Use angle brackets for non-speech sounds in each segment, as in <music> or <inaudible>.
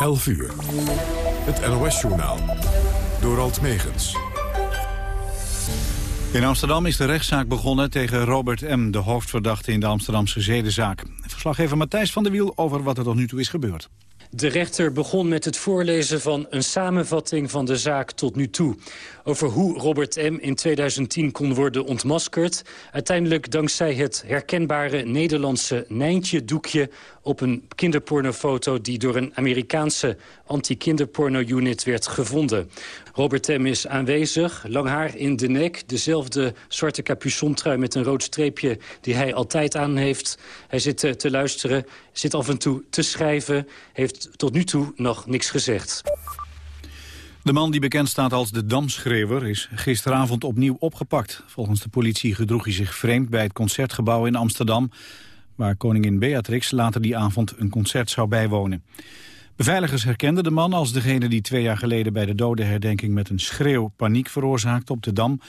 11 uur. Het NOS-journaal. Door Alt Megens. In Amsterdam is de rechtszaak begonnen tegen Robert M., de hoofdverdachte in de Amsterdamse zedenzaak. Verslaggever Matthijs van der Wiel over wat er tot nu toe is gebeurd. De rechter begon met het voorlezen van een samenvatting van de zaak tot nu toe. Over hoe Robert M. in 2010 kon worden ontmaskerd. Uiteindelijk dankzij het herkenbare Nederlandse Nijntje-doekje... op een kinderpornofoto die door een Amerikaanse anti-kinderporno-unit werd gevonden. Robert M. is aanwezig, lang haar in de nek... dezelfde zwarte capuchontrui met een rood streepje die hij altijd aan heeft. Hij zit te, te luisteren, zit af en toe te schrijven... heeft tot nu toe nog niks gezegd. De man die bekend staat als de Damschreeuwer is gisteravond opnieuw opgepakt. Volgens de politie gedroeg hij zich vreemd bij het Concertgebouw in Amsterdam... waar koningin Beatrix later die avond een concert zou bijwonen. Beveiligers herkenden de man als degene die twee jaar geleden... bij de dodenherdenking met een schreeuw paniek veroorzaakte op de Dam.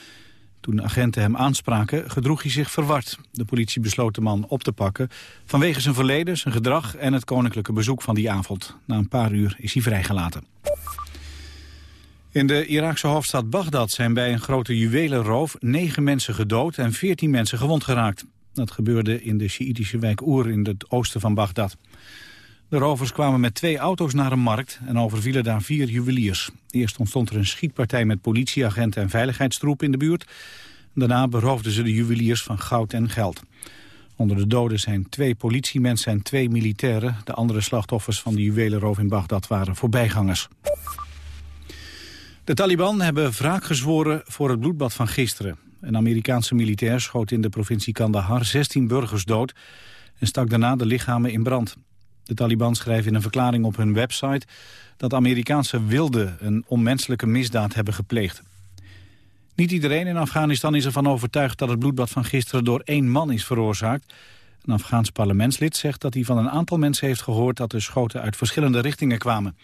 Toen agenten hem aanspraken, gedroeg hij zich verward. De politie besloot de man op te pakken... vanwege zijn verleden, zijn gedrag en het koninklijke bezoek van die avond. Na een paar uur is hij vrijgelaten. In de Iraakse hoofdstad Bagdad zijn bij een grote juwelenroof negen mensen gedood en veertien mensen gewond geraakt. Dat gebeurde in de Sjiitische wijk Oer in het oosten van Bagdad. De rovers kwamen met twee auto's naar een markt en overvielen daar vier juweliers. Eerst ontstond er een schietpartij met politieagenten en veiligheidstroepen in de buurt. Daarna beroofden ze de juweliers van goud en geld. Onder de doden zijn twee politiemensen en twee militairen. De andere slachtoffers van de juwelenroof in Bagdad waren voorbijgangers. De Taliban hebben wraak gezworen voor het bloedbad van gisteren. Een Amerikaanse militair schoot in de provincie Kandahar 16 burgers dood... en stak daarna de lichamen in brand. De Taliban schrijven in een verklaring op hun website... dat Amerikaanse wilden een onmenselijke misdaad hebben gepleegd. Niet iedereen in Afghanistan is ervan overtuigd... dat het bloedbad van gisteren door één man is veroorzaakt. Een Afghaans parlementslid zegt dat hij van een aantal mensen heeft gehoord... dat de schoten uit verschillende richtingen kwamen.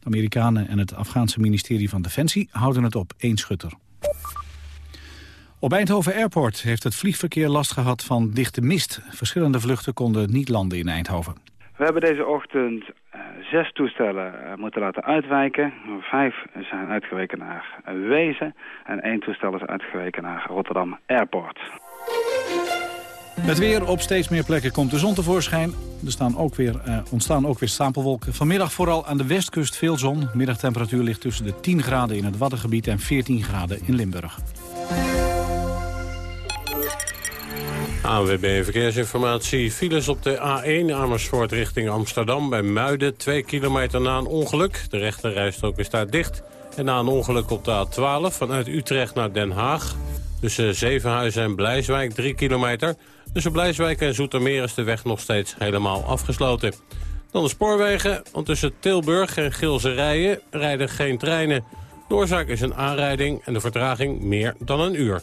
De Amerikanen en het Afghaanse ministerie van Defensie houden het op één schutter. Op Eindhoven Airport heeft het vliegverkeer last gehad van dichte mist. Verschillende vluchten konden niet landen in Eindhoven. We hebben deze ochtend uh, zes toestellen uh, moeten laten uitwijken. Vijf zijn uitgeweken naar Wezen en één toestel is uitgeweken naar Rotterdam Airport. Het weer op steeds meer plekken komt de zon tevoorschijn. Er staan ook weer, uh, ontstaan ook weer stapelwolken. Vanmiddag vooral aan de westkust veel zon. Middagtemperatuur ligt tussen de 10 graden in het Waddengebied en 14 graden in Limburg. ANWB Verkeersinformatie. Files op de A1 Amersfoort richting Amsterdam bij Muiden. Twee kilometer na een ongeluk. De rechterrijstrook is daar dicht. En na een ongeluk op de A12 vanuit Utrecht naar Den Haag. Tussen Zevenhuizen en Blijswijk 3 kilometer. Tussen Blijswijk en Zoetermeer is de weg nog steeds helemaal afgesloten. Dan de spoorwegen, want tussen Tilburg en Gilserijen rijden geen treinen. De oorzaak is een aanrijding en de vertraging meer dan een uur.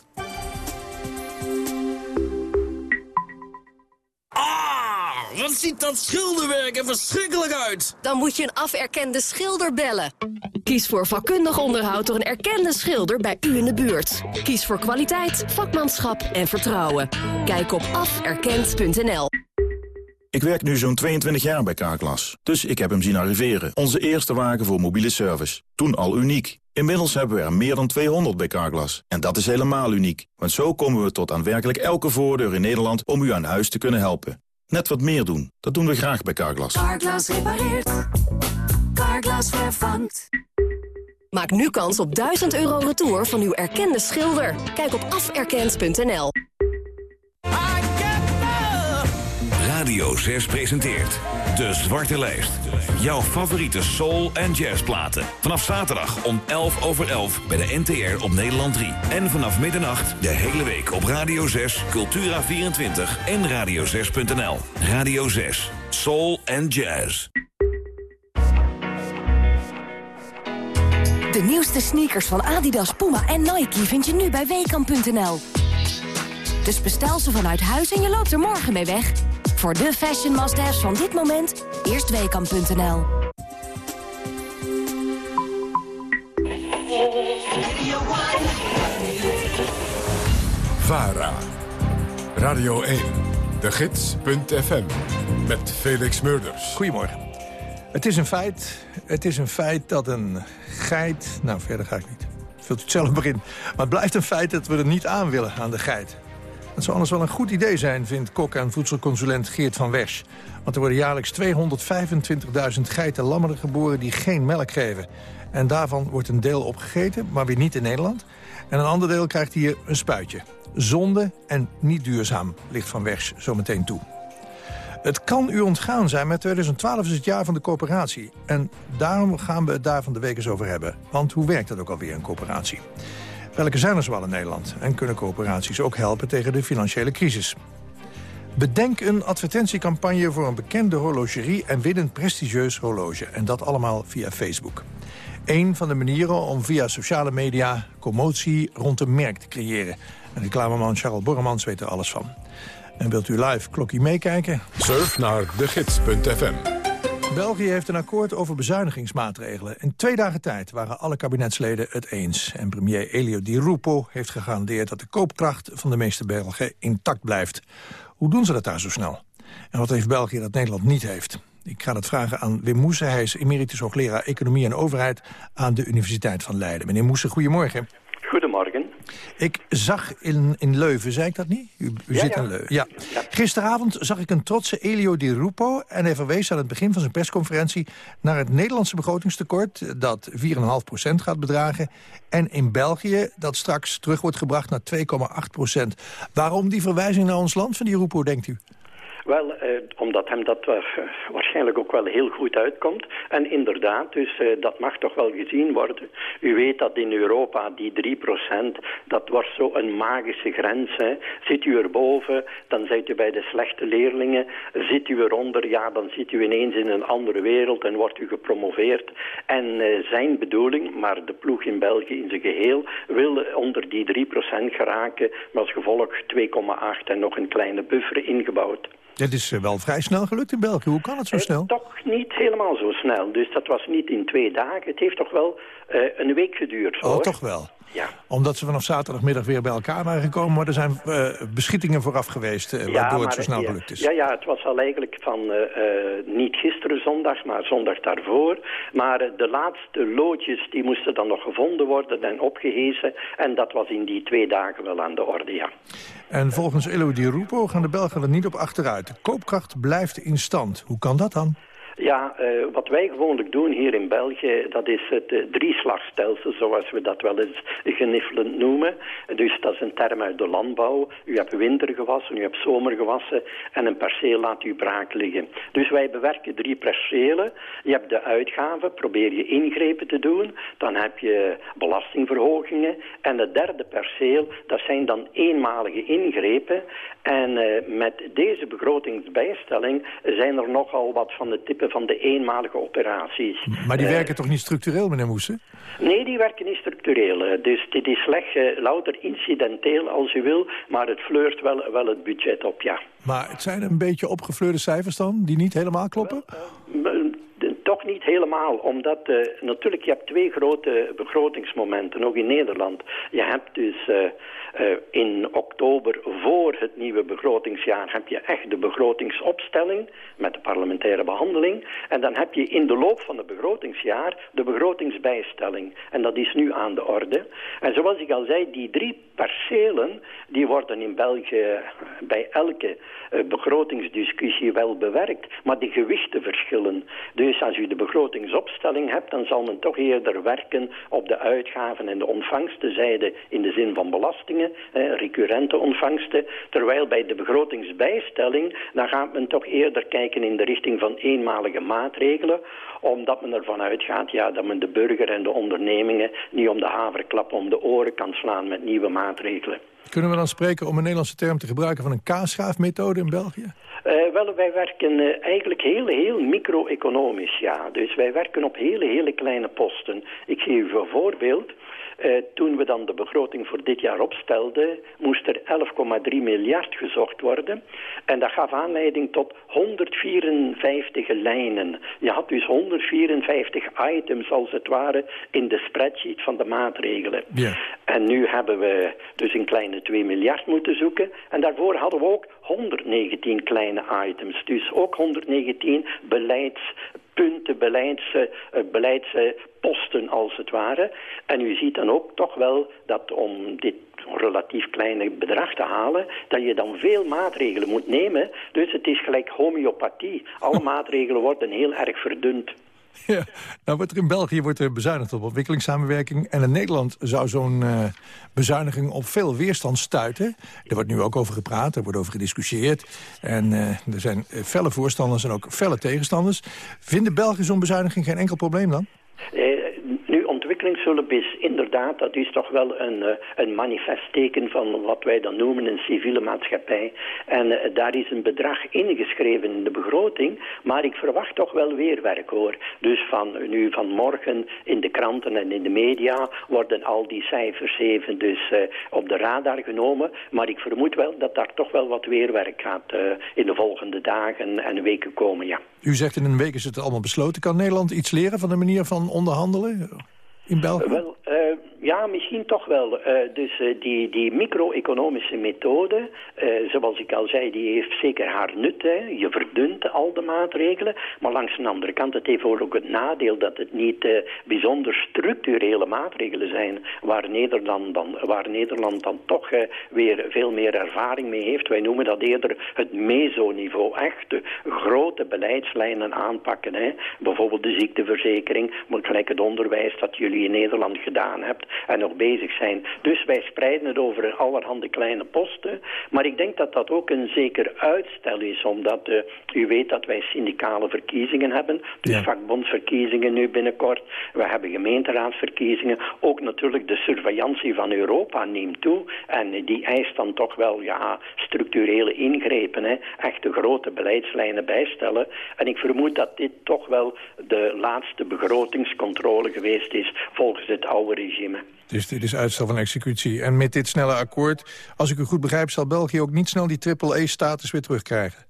Wat ziet dat schilderwerk er verschrikkelijk uit! Dan moet je een aferkende schilder bellen. Kies voor vakkundig onderhoud door een erkende schilder bij u in de buurt. Kies voor kwaliteit, vakmanschap en vertrouwen. Kijk op aferkend.nl. Ik werk nu zo'n 22 jaar bij Carglass, dus ik heb hem zien arriveren. Onze eerste wagen voor mobiele service. Toen al uniek. Inmiddels hebben we er meer dan 200 bij Carglass. En dat is helemaal uniek, want zo komen we tot aan werkelijk elke voordeur in Nederland om u aan huis te kunnen helpen. Net wat meer doen, dat doen we graag bij Carglass. Carglass repareert. Carglass vervangt. Maak nu kans op 1000 euro retour van uw erkende schilder. Kijk op aferkend.nl. Radio 6 presenteert De Zwarte Lijst. Jouw favoriete soul- en jazzplaten. Vanaf zaterdag om 11 over 11 bij de NTR op Nederland 3. En vanaf middernacht de hele week op Radio 6, Cultura24 en radio6.nl. Radio 6, soul en jazz. De nieuwste sneakers van Adidas, Puma en Nike vind je nu bij Weekamp.nl. Dus bestel ze vanuit huis en je loopt er morgen mee weg. Voor de fashion must-haves van dit moment, eerst Weekamp.nl. VARA. Radio 1. De Gids.fm. Met Felix Murders. Goedemorgen. Het is een feit, het is een feit dat een geit... Nou, verder ga ik niet. Vult u het zelf maar in. Maar het blijft een feit dat we er niet aan willen, aan de geit. Dat zou anders wel een goed idee zijn, vindt kok- en voedselconsulent Geert van Wersch. Want er worden jaarlijks 225.000 geiten lammeren geboren die geen melk geven. En daarvan wordt een deel opgegeten, maar weer niet in Nederland. En een ander deel krijgt hier een spuitje. Zonde en niet duurzaam, ligt Van Wersch zo meteen toe. Het kan u ontgaan zijn, maar 2012 is het jaar van de coöperatie. En daarom gaan we het daar van de week eens over hebben. Want hoe werkt dat ook alweer, een coöperatie? Welke zijn er zoal in Nederland? En kunnen coöperaties ook helpen tegen de financiële crisis? Bedenk een advertentiecampagne voor een bekende horlogerie... en win een prestigieus horloge. En dat allemaal via Facebook. Een van de manieren om via sociale media commotie rond een merk te creëren. En reclameman Charles Borremans weet er alles van. En wilt u live klokkie meekijken? Surf naar degids.fm. België heeft een akkoord over bezuinigingsmaatregelen. In twee dagen tijd waren alle kabinetsleden het eens. En premier Elio Di Rupo heeft gegarandeerd dat de koopkracht van de meeste Belgen intact blijft. Hoe doen ze dat daar zo snel? En wat heeft België dat Nederland niet heeft? Ik ga dat vragen aan Wim Moesen. Hij is emeritus hoogleraar Economie en Overheid aan de Universiteit van Leiden. Meneer Moesen, goedemorgen. Goedemorgen. Ik zag in, in Leuven, zei ik dat niet? U, u zit ja. in Leuven. Ja. Gisteravond zag ik een trotse Elio Di Rupo... en hij verwees aan het begin van zijn persconferentie... naar het Nederlandse begrotingstekort dat 4,5% gaat bedragen... en in België dat straks terug wordt gebracht naar 2,8% Waarom die verwijzing naar ons land van Di Rupo, denkt u? Wel, eh, omdat hem dat uh, waarschijnlijk ook wel heel goed uitkomt. En inderdaad, dus uh, dat mag toch wel gezien worden. U weet dat in Europa die 3%, dat zo een magische grens. Hè. Zit u erboven, dan zit u bij de slechte leerlingen. Zit u eronder, ja, dan zit u ineens in een andere wereld en wordt u gepromoveerd. En zijn bedoeling, maar de ploeg in België in zijn geheel, wil onder die 3% geraken. Maar als gevolg 2,8 en nog een kleine buffer ingebouwd. Het is wel vrij snel gelukt in België. Hoe kan het zo snel? Eh, toch niet helemaal zo snel. Dus dat was niet in twee dagen. Het heeft toch wel uh, een week geduurd. Oh, hoor. toch wel? Ja. Omdat ze vanaf zaterdagmiddag weer bij elkaar waren gekomen. Maar er zijn uh, beschietingen vooraf geweest uh, waardoor ja, het zo snel ja, gelukt is. Ja, ja, het was al eigenlijk van niet gisteren zondag, maar zondag daarvoor. Maar de laatste loodjes die moesten dan nog gevonden worden en opgehezen. En dat was in die twee dagen wel aan de orde, ja. En volgens Elo Di Rupo gaan de Belgen er niet op achteruit. De koopkracht blijft in stand. Hoe kan dat dan? Ja, uh, wat wij gewoonlijk doen hier in België, dat is het uh, drieslagstelsel, zoals we dat wel eens geniffelend noemen. Dus dat is een term uit de landbouw. U hebt wintergewassen, u hebt zomergewassen en een perceel laat u braak liggen. Dus wij bewerken drie percelen. Je hebt de uitgaven, probeer je ingrepen te doen. Dan heb je belastingverhogingen. En het derde perceel, dat zijn dan eenmalige ingrepen. En uh, met deze begrotingsbijstelling zijn er nogal wat van de van de eenmalige operaties. Maar die werken uh, toch niet structureel, meneer Moesen? Nee, die werken niet structureel. Dus dit is slecht, uh, louter incidenteel als u wil, maar het fleurt wel, wel het budget op, ja. Maar het zijn een beetje opgefleurde cijfers dan, die niet helemaal kloppen? Wel, helemaal, omdat uh, natuurlijk je hebt twee grote begrotingsmomenten, ook in Nederland. Je hebt dus uh, uh, in oktober voor het nieuwe begrotingsjaar heb je echt de begrotingsopstelling met de parlementaire behandeling. En dan heb je in de loop van het begrotingsjaar de begrotingsbijstelling. En dat is nu aan de orde. En zoals ik al zei, die drie percelen die worden in België bij elke begrotingsdiscussie wel bewerkt. Maar die gewichten verschillen. Dus als u de begrotingsopstelling hebt, dan zal men toch eerder werken op de uitgaven en de ontvangstenzijde in de zin van belastingen, recurrente ontvangsten. Terwijl bij de begrotingsbijstelling, dan gaat men toch eerder kijken in de richting van eenmalige maatregelen, omdat men ervan uitgaat ja, dat men de burger en de ondernemingen niet om de haverklap om de oren kan slaan met nieuwe maatregelen. Kunnen we dan spreken om een Nederlandse term te gebruiken van een kaasschaafmethode in België? Uh, wel, wij werken uh, eigenlijk heel, heel micro-economisch, ja. Dus wij werken op hele, hele kleine posten. Ik geef u een voorbeeld. Uh, toen we dan de begroting voor dit jaar opstelden, moest er 11,3 miljard gezocht worden. En dat gaf aanleiding tot 154 lijnen. Je had dus 154 items als het ware in de spreadsheet van de maatregelen. Yeah. En nu hebben we dus een kleine 2 miljard moeten zoeken. En daarvoor hadden we ook 119 kleine items. Dus ook 119 beleids punten, beleids, uh, beleidsposten als het ware. En u ziet dan ook toch wel dat om dit relatief kleine bedrag te halen, dat je dan veel maatregelen moet nemen. Dus het is gelijk homeopathie. Alle <laughs> maatregelen worden heel erg verdund. <laughs> Ja, nou wordt er in België wordt er bezuinigd op ontwikkelingssamenwerking. En in Nederland zou zo'n uh, bezuiniging op veel weerstand stuiten. Er wordt nu ook over gepraat, er wordt over gediscussieerd. En uh, er zijn felle voorstanders en ook felle tegenstanders. Vinden Belgen zo'n bezuiniging geen enkel probleem dan? Eh, is inderdaad, dat is toch wel een, uh, een manifestteken van wat wij dan noemen een civiele maatschappij. En uh, daar is een bedrag ingeschreven in de begroting, maar ik verwacht toch wel weer werk hoor. Dus van nu vanmorgen in de kranten en in de media worden al die cijfers even dus uh, op de radar genomen. Maar ik vermoed wel dat daar toch wel wat weerwerk gaat in de volgende dagen en weken komen, ja. U zegt in een week is het allemaal besloten. Kan Nederland iets leren van de manier van onderhandelen? In België? Wel, uh, ja, misschien toch wel. Uh, dus uh, die, die micro-economische methode, zoals ik al zei, die heeft zeker haar nut. Hè. Je verdunt al de maatregelen. Maar langs de andere kant, het heeft ook het nadeel dat het niet bijzonder structurele maatregelen zijn. Waar Nederland dan, waar Nederland dan toch weer veel meer ervaring mee heeft. Wij noemen dat eerder het mesoniveau. Echt de grote beleidslijnen aanpakken. Hè. Bijvoorbeeld de ziekteverzekering, maar gelijk het onderwijs dat jullie in Nederland gedaan hebt en nog bezig zijn. Dus wij spreiden het over allerhande kleine posten. Maar ik denk dat dat ook een zeker uitstel is, omdat uh, u weet dat wij syndicale verkiezingen hebben. Dus ja. vakbondsverkiezingen nu binnenkort. We hebben gemeenteraadsverkiezingen. Ook natuurlijk de surveillantie van Europa neemt toe. En die eist dan toch wel ja, structurele ingrepen. Hè. Echte grote beleidslijnen bijstellen. En ik vermoed dat dit toch wel de laatste begrotingscontrole geweest is volgens het oude regime. Dus dit is uitstel van executie. En met dit snelle akkoord, als ik u goed begrijp... zal België ook niet snel die triple-E-status weer terugkrijgen?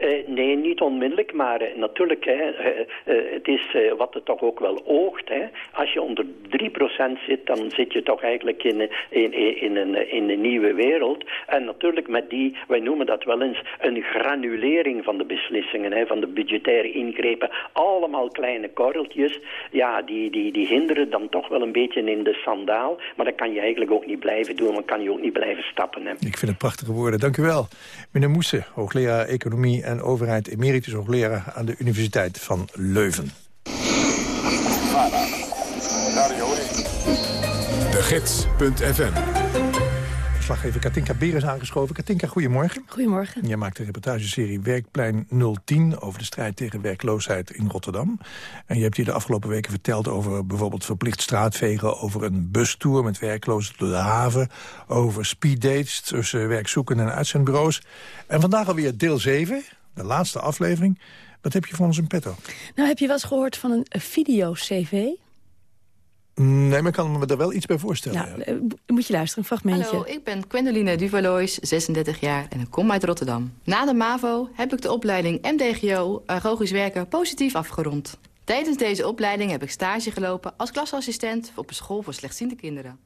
Uh, nee, niet onmiddellijk, maar uh, natuurlijk, hè, uh, het is wat het toch ook wel oogt. Hè. Als je onder 3% zit, dan zit je toch eigenlijk in, in, in, een, in een nieuwe wereld. En natuurlijk met die, wij noemen dat wel eens een granulering van de beslissingen, hè, van de budgettaire ingrepen. Allemaal kleine korreltjes, ja, die, die, die hinderen dan toch wel een beetje in de Maar dat kan je eigenlijk ook niet blijven doen, dan kan je ook niet blijven stappen. Hè. Ik vind het prachtige woorden, dank u wel. Meneer Moesen, hoogleraar Economie en overheid emeritus hoogleraar aan de Universiteit van Leuven. De Gids.fm Verslaggever Katinka Beer is aangeschoven. Katinka, goedemorgen. Goedemorgen. Jij maakt de reportageserie Werkplein 010... over de strijd tegen werkloosheid in Rotterdam. En je hebt hier de afgelopen weken verteld over bijvoorbeeld verplicht straatvegen... over een bustour met werklozen door de haven... over speeddates tussen werkzoekenden en uitzendbureaus. En vandaag alweer deel 7, de laatste aflevering. Wat heb je voor ons in petto? Nou, heb je wel eens gehoord van een video-cv? Nee, maar ik kan me daar wel iets bij voorstellen. Nou, ja. moet je luisteren, een fragmentje. Hallo, ik ben Gwendoline Duvalois, 36 jaar en ik kom uit Rotterdam. Na de MAVO heb ik de opleiding MDGO, agogisch werken, positief afgerond. Tijdens deze opleiding heb ik stage gelopen als klasassistent op een school voor slechtziende kinderen.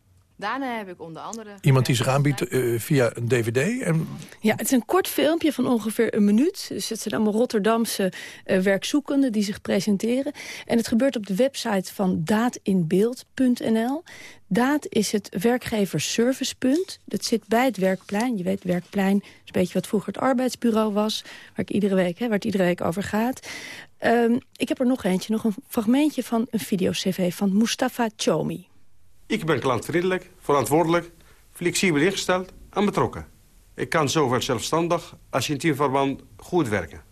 Daarna heb ik onder andere... Iemand die zich aanbiedt uh, via een dvd? En... Ja, het is een kort filmpje van ongeveer een minuut. Dus het zijn allemaal Rotterdamse uh, werkzoekenden die zich presenteren. En het gebeurt op de website van daatinbeeld.nl. Daad is het werkgeversservicepunt. Dat zit bij het werkplein. Je weet, werkplein is een beetje wat vroeger het arbeidsbureau was. Waar, ik iedere week, hè, waar het iedere week over gaat. Um, ik heb er nog eentje, nog een fragmentje van een video-cv van Mustafa Chomi. Ik ben klantvriendelijk, verantwoordelijk, flexibel ingesteld en betrokken. Ik kan zowel zelfstandig als in teamverband goed werken.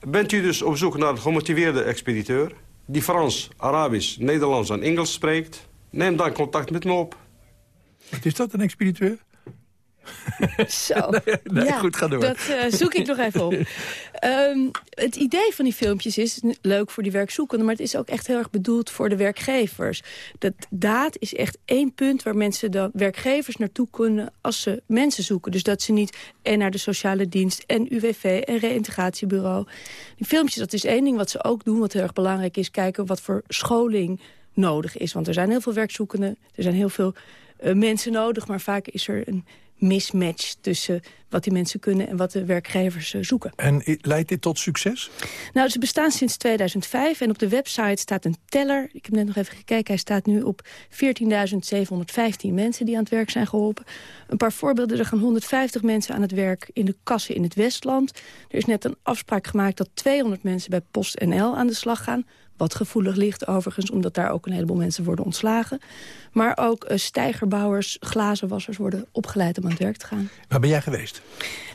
Bent u dus op zoek naar een gemotiveerde expediteur... die Frans, Arabisch, Nederlands en Engels spreekt... neem dan contact met me op. Wat is dat, een expediteur? <laughs> Zo. nee, ja, goed, ga door. Dat uh, zoek ik nog even op. Um, <laughs> het idee van die filmpjes is leuk voor die werkzoekenden... maar het is ook echt heel erg bedoeld voor de werkgevers. Dat daad is echt één punt waar mensen dan werkgevers naartoe kunnen... als ze mensen zoeken. Dus dat ze niet en naar de sociale dienst en UWV en reïntegratiebureau. Die filmpjes, dat is één ding wat ze ook doen, wat heel erg belangrijk is... kijken wat voor scholing nodig is. Want er zijn heel veel werkzoekenden, er zijn heel veel uh, mensen nodig... maar vaak is er een mismatch tussen wat die mensen kunnen... en wat de werkgevers eh, zoeken. En leidt dit tot succes? Nou, ze bestaan sinds 2005 en op de website staat een teller. Ik heb net nog even gekeken, hij staat nu op 14.715 mensen die aan het werk zijn geholpen. Een paar voorbeelden, er gaan 150 mensen aan het werk in de kassen in het Westland. Er is net een afspraak gemaakt dat 200 mensen bij PostNL aan de slag gaan. Wat gevoelig ligt overigens, omdat daar ook een heleboel mensen worden ontslagen. Maar ook uh, stijgerbouwers, glazenwassers worden opgeleid om aan het werk te gaan. Waar ben jij geweest?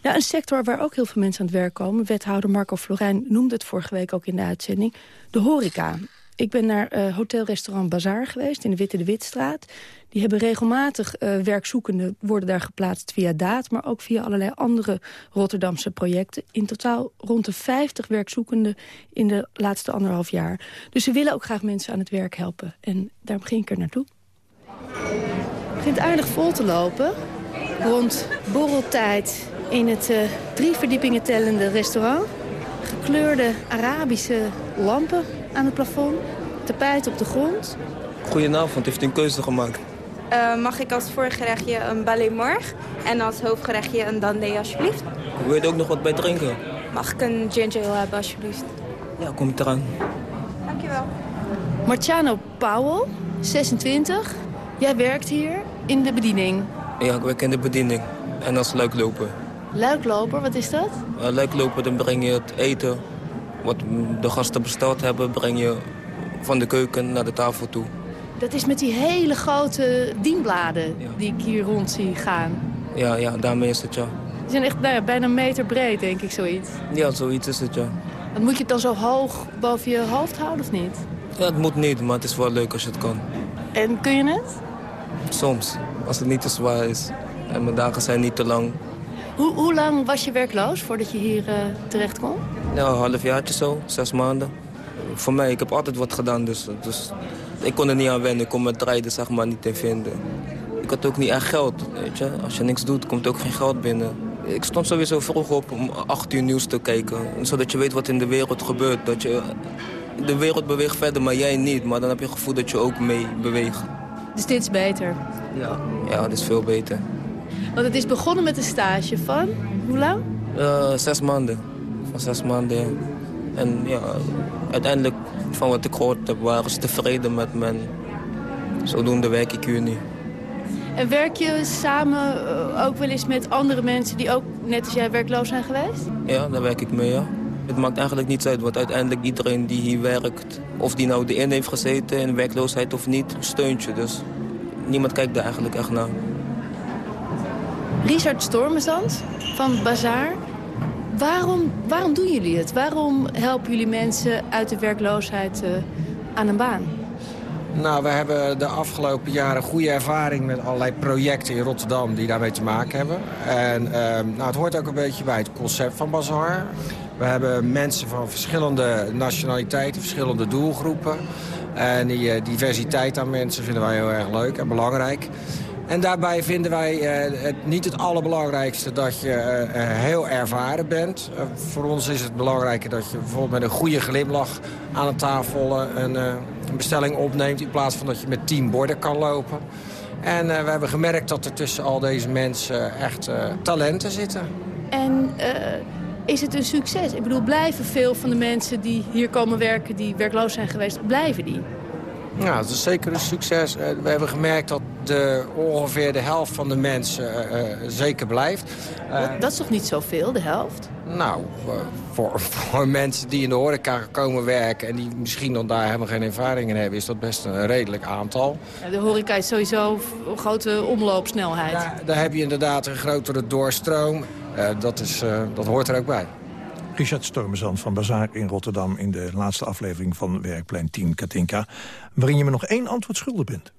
Nou, een sector waar ook heel veel mensen aan het werk komen. Wethouder Marco Florijn noemde het vorige week ook in de uitzending. De horeca. Ik ben naar uh, hotelrestaurant Bazaar geweest in de Witte de Witstraat. Die hebben regelmatig uh, werkzoekenden worden daar geplaatst via DAAD... maar ook via allerlei andere Rotterdamse projecten. In totaal rond de 50 werkzoekenden in de laatste anderhalf jaar. Dus ze willen ook graag mensen aan het werk helpen. En daarom ging ik er naartoe. Het begint aardig vol te lopen. Rond borreltijd in het uh, drie verdiepingen tellende restaurant. Gekleurde Arabische lampen aan het plafond. Tapijt op de grond. Goedenavond, heeft u een keuze gemaakt? Uh, mag ik als voorgerechtje een ballet morg en als hoofdgerechtje een dandé alsjeblieft? Wil je er ook nog wat bij drinken? Mag ik een ginger ale hebben alsjeblieft? Ja, kom ik eraan. Dankjewel. Marciano Powell, 26. Jij werkt hier in de bediening. Ja, ik werk in de bediening. En als luikloper. Luikloper, wat is dat? Uh, luikloper, dan breng je het eten wat de gasten besteld hebben... breng je van de keuken naar de tafel toe. Dat is met die hele grote dienbladen ja. die ik hier rond zie gaan. Ja, ja, daarmee is het, ja. Die zijn echt nou ja, bijna een meter breed, denk ik, zoiets. Ja, zoiets is het, ja. Dan moet je het dan zo hoog boven je hoofd houden, of niet? Ja, het moet niet, maar het is wel leuk als je het kan. En kun je het? Soms, als het niet te zwaar is. En mijn dagen zijn niet te lang. Hoe, hoe lang was je werkloos voordat je hier uh, terecht kwam? Ja, een halfjaartje zo, zes maanden. Voor mij, ik heb altijd wat gedaan, dus, dus ik kon er niet aan wennen. Ik kon mijn rijden zeg maar niet in vinden. Ik had ook niet echt geld, weet je. Als je niks doet, komt ook geen geld binnen. Ik stond sowieso vroeg op om 8 uur nieuws te kijken. Zodat je weet wat in de wereld gebeurt. Dat je, de wereld beweegt verder, maar jij niet. Maar dan heb je het gevoel dat je ook mee beweegt. Dus dit is beter? Ja, ja dit is veel beter. Want het is begonnen met een stage van, hoe lang? Uh, zes maanden. Van zes maanden. En ja, uiteindelijk, van wat ik gehoord heb, waren ze tevreden met mijn... Zodoende werk ik hier nu. En werk je samen ook wel eens met andere mensen die ook net als jij werkloos zijn geweest? Ja, daar werk ik mee, ja. Het maakt eigenlijk niets uit, want uiteindelijk iedereen die hier werkt... of die nou erin heeft gezeten in werkloosheid of niet, steunt je. Dus niemand kijkt daar eigenlijk echt naar. Richard Stormezand van Bazaar. Waarom, waarom doen jullie het? Waarom helpen jullie mensen uit de werkloosheid uh, aan een baan? Nou, we hebben de afgelopen jaren goede ervaring met allerlei projecten in Rotterdam die daarmee te maken hebben. En uh, nou, het hoort ook een beetje bij het concept van Bazaar. We hebben mensen van verschillende nationaliteiten, verschillende doelgroepen. En die uh, diversiteit aan mensen vinden wij heel erg leuk en belangrijk. En daarbij vinden wij uh, het niet het allerbelangrijkste dat je uh, heel ervaren bent. Voor ons is het belangrijker dat je bijvoorbeeld met een goede glimlach aan de tafel een, bestelling opneemt... in plaats van dat je met tien borden kan lopen. En we hebben gemerkt dat er tussen al deze mensen echt talenten zitten. En is het een succes? Ik bedoel, blijven veel van de mensen die hier komen werken... die werkloos zijn geweest, blijven die? Ja, dat is zeker een succes. We hebben gemerkt dat de, ongeveer de helft van de mensen uh, zeker blijft. Uh, dat is toch niet zoveel, de helft? Nou, voor, <laughs> voor mensen die in de horeca komen werken... en die misschien dan daar helemaal geen ervaring in hebben... is dat best een redelijk aantal. De horeca is sowieso een grote omloopsnelheid. Ja, daar heb je inderdaad een grotere doorstroom. dat, is, dat hoort er ook bij. Richard Stormezand van Bazaar in Rotterdam... in de laatste aflevering van Werkplein 10 Katinka... waarin je me nog één antwoord schuldig bent.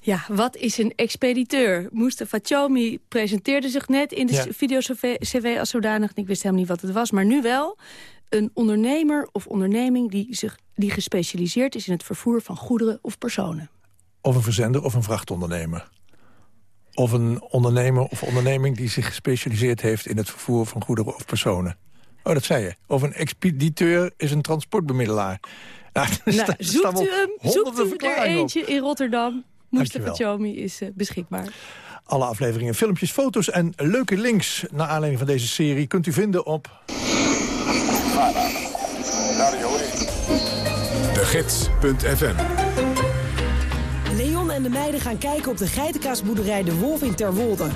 Ja, wat is een expediteur? Mustafa Chomi presenteerde zich net in de ja. video-cv als zodanig. Ik wist helemaal niet wat het was, maar nu wel. Een ondernemer of onderneming die, zich, die gespecialiseerd is... in het vervoer van goederen of personen. Of een verzender of een vrachtondernemer. Of een ondernemer of onderneming die zich gespecialiseerd heeft... in het vervoer van goederen of personen. Oh, dat zei je. Of een expediteur is een transportbemiddelaar. <laughs> Nou, nou, zoekt u hem, zoekt u er eentje op. in Rotterdam. Mustafa Chomi is uh, beschikbaar. Alle afleveringen, filmpjes, foto's en leuke links... naar aanleiding van deze serie kunt u vinden op... De Gids.fm en de meiden gaan kijken op de geitenkaasboerderij De Wolf in Terwolde.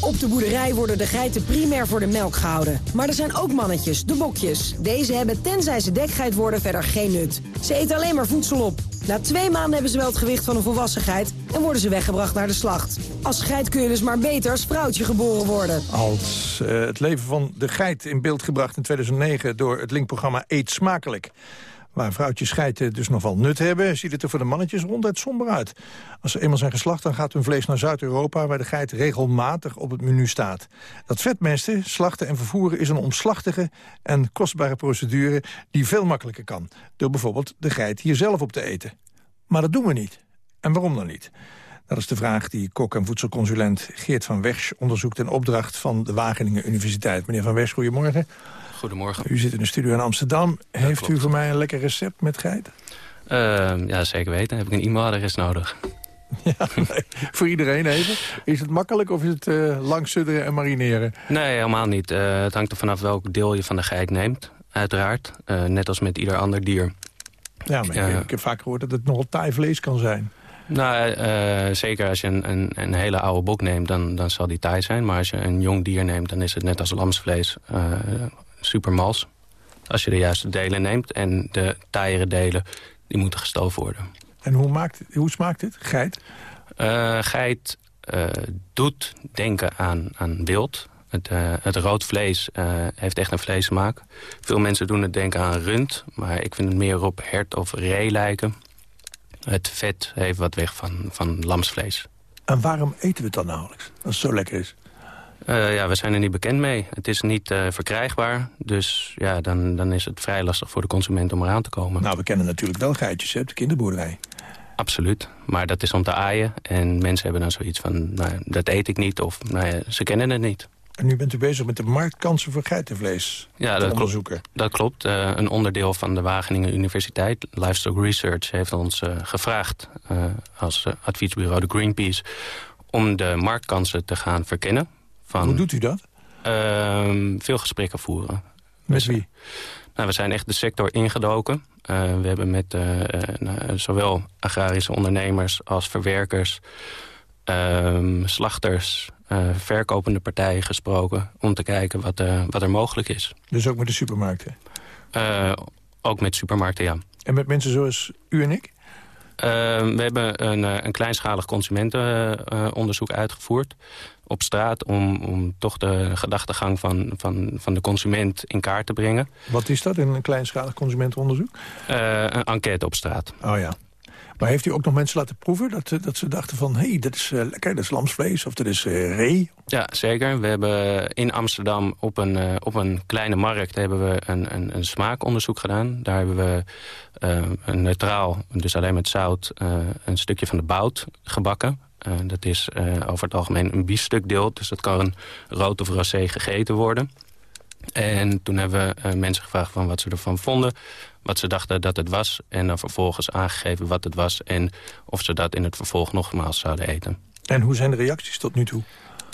Op de boerderij worden de geiten primair voor de melk gehouden. Maar er zijn ook mannetjes, de bokjes. Deze hebben, tenzij ze dekgeit worden, verder geen nut. Ze eten alleen maar voedsel op. Na twee maanden hebben ze wel het gewicht van een volwassen geit... en worden ze weggebracht naar de slacht. Als geit kun je dus maar beter als geboren worden. Als uh, het leven van de geit in beeld gebracht in 2009... door het linkprogramma Eet Smakelijk. Waar vrouwtjes geiten dus nog wel nut hebben... ziet het er voor de mannetjes ronduit somber uit. Als ze eenmaal zijn geslacht, dan gaat hun vlees naar Zuid-Europa... waar de geit regelmatig op het menu staat. Dat vetmesten, slachten en vervoeren is een omslachtige en kostbare procedure... die veel makkelijker kan. Door bijvoorbeeld de geit hier zelf op te eten. Maar dat doen we niet. En waarom dan niet? Dat is de vraag die kok- en voedselconsulent Geert van Wersch onderzoekt... in opdracht van de Wageningen Universiteit. Meneer van Wersch, goedemorgen. Goedemorgen. U zit in de studio in Amsterdam. Heeft u voor mij een lekker recept met geit? Uh, ja, zeker weten. Dan heb ik een e-mailadres nodig. <laughs> Ja, nee. voor iedereen even. Is het makkelijk of is het uh, lang sudderen en marineren? Nee, helemaal niet. Uh, het hangt er vanaf welk deel je van de geit neemt, uiteraard. Uh, net als met ieder ander dier. Ja, maar ik, ik heb vaak gehoord dat het nogal taai vlees kan zijn. Nou, zeker als je een, een, een, hele oude bok neemt, dan, dan zal die taai zijn. Maar als je een jong dier neemt, dan is het net als lamsvlees uh, super mals. Als je de juiste delen neemt en de taaiere delen, die moeten gestoven worden. En hoe, maakt, hoe smaakt het, geit? Uh, geit doet denken aan, aan wild. Het, het rood vlees heeft echt een vleesmaak. Veel mensen doen het denken aan rund, maar ik vind het meer op hert of ree lijken. Het vet heeft wat weg van, van lamsvlees. En waarom eten we het dan nauwelijks, als het zo lekker is? Uh, ja, we zijn er niet bekend mee. Het is niet uh, verkrijgbaar. Dus ja, dan, dan is het vrij lastig voor de consument om eraan te komen. Nou, we kennen natuurlijk wel geitjes, hè, de kinderboerderij. Absoluut. Maar dat is om te aaien. En mensen hebben dan zoiets van, nou, dat eet ik niet. Of nou ja, ze kennen het niet. En nu bent u bezig met de marktkansen voor geitenvlees ja, dat onderzoeken. Klopt, dat klopt. Uh, een onderdeel van de Wageningen Universiteit, Livestock Research, heeft ons uh, gevraagd uh, als adviesbureau de Greenpeace om de marktkansen te gaan verkennen. Van, Hoe doet u dat? ehm, veel gesprekken voeren. Met wie? Nou, we zijn echt de sector ingedoken. we hebben met nou, zowel agrarische ondernemers als verwerkers, ehm, slachters, uh, verkopende partijen gesproken... om te kijken wat, uh, wat er mogelijk is. Dus ook met de supermarkten? Uh, ook met supermarkten, ja. En met mensen zoals u en ik? We hebben een, een kleinschalig consumentenonderzoek uitgevoerd op straat... Om, om toch de gedachtegang van, van, van de consument in kaart te brengen. Wat is dat, een kleinschalig consumentenonderzoek? een enquête op straat. Oh ja. Maar heeft u ook nog mensen laten proeven? Dat, dat ze dachten van, hé, hey, dat is uh, lekker, dat is lamsvlees of dat is uh, ree? Ja, zeker. We hebben in Amsterdam op een, op een kleine markt hebben we een, een, een smaakonderzoek gedaan. Daar hebben we een neutraal, dus alleen met zout, een stukje van de bout gebakken. dat is over het algemeen een biefstukdeel, dus dat kan rood of rosé gegeten worden. En toen hebben we mensen gevraagd van wat ze ervan vonden wat ze dachten dat het was... en dan vervolgens aangegeven wat het was... en of ze dat in het vervolg nogmaals zouden eten. En hoe zijn de reacties tot nu toe?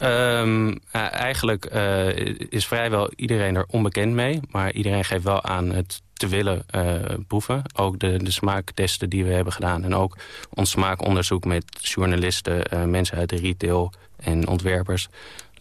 Um, eigenlijk uh, is vrijwel iedereen er onbekend mee... maar iedereen geeft wel aan het te willen uh, proeven. Ook de, de smaaktesten die we hebben gedaan... en ook ons smaakonderzoek met journalisten, uh, mensen uit de retail en ontwerpers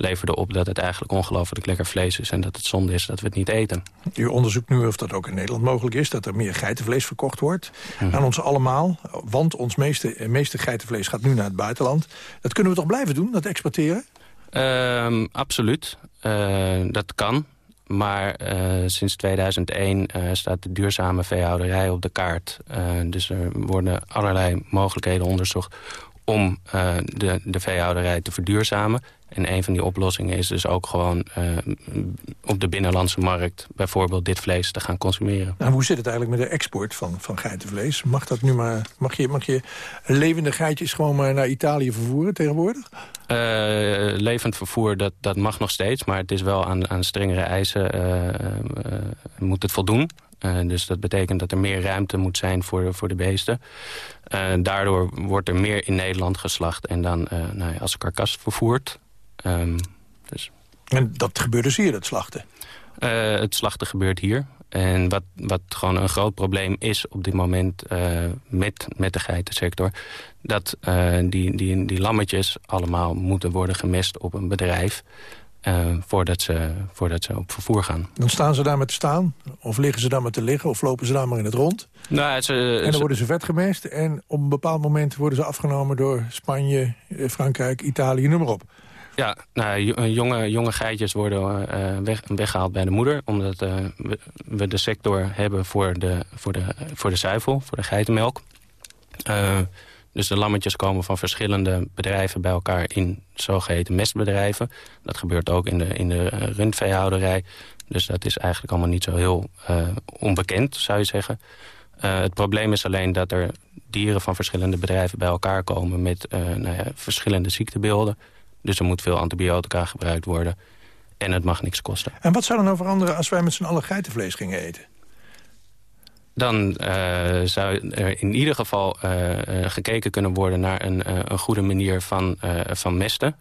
leverde op dat het eigenlijk ongelooflijk lekker vlees is... en dat het zonde is dat we het niet eten. U onderzoekt nu of dat ook in Nederland mogelijk is... dat er meer geitenvlees verkocht wordt mm. aan ons allemaal. Want ons meeste, meeste geitenvlees gaat nu naar het buitenland. Dat kunnen we toch blijven doen, dat exporteren? Um, absoluut. Uh, dat kan. Maar uh, sinds 2001 uh, staat de duurzame veehouderij op de kaart. dus er worden allerlei mogelijkheden onderzocht om de, de veehouderij te verduurzamen. En een van die oplossingen is dus ook gewoon uh, op de binnenlandse markt... bijvoorbeeld dit vlees te gaan consumeren. Nou, hoe zit het eigenlijk met de export van, van geitenvlees? Mag, dat nu maar, mag, je, mag je levende geitjes gewoon maar naar Italië vervoeren tegenwoordig? Uh, levend vervoer, dat, dat mag nog steeds. Maar het is wel aan, aan strengere eisen uh, moet het voldoen. dus dat betekent dat er meer ruimte moet zijn voor, voor de beesten. daardoor wordt er meer in Nederland geslacht en dan nou ja, als karkas vervoerd. Um, dus. En dat gebeurt dus hier, dat slachten? het slachten gebeurt hier. En wat, wat gewoon een groot probleem is op dit moment met, met de geitensector... dat die, die, die lammetjes allemaal moeten worden gemest op een bedrijf... Uh, voordat, ze, voordat ze op vervoer gaan. Dan staan ze daar met te staan? Of liggen ze daar met te liggen? Of lopen ze daar maar in het rond? Nou, ze, en dan worden ze vet gemest. En op een bepaald moment worden ze afgenomen door Spanje, eh, Frankrijk, Italië, noem maar op. Ja, nou, jonge, jonge geitjes worden uh, weg, weggehaald bij de moeder. Omdat we, de sector hebben voor de, voor, de, voor de zuivel, voor de geitenmelk. Dus de lammetjes komen van verschillende bedrijven bij elkaar in zogeheten mestbedrijven. Dat gebeurt ook in de, in de eh, rundveehouderij. Dus dat is eigenlijk allemaal niet zo heel onbekend, zou je zeggen. Het probleem is alleen dat er dieren van verschillende bedrijven bij elkaar komen... met nou ja, verschillende ziektebeelden. Dus er moet veel antibiotica gebruikt worden. En het mag niks kosten. En wat zou er nou veranderen als wij met z'n allen geitenvlees gingen eten? Dan uh, zou er in ieder geval uh, gekeken kunnen worden naar een, een goede manier van, van mesten.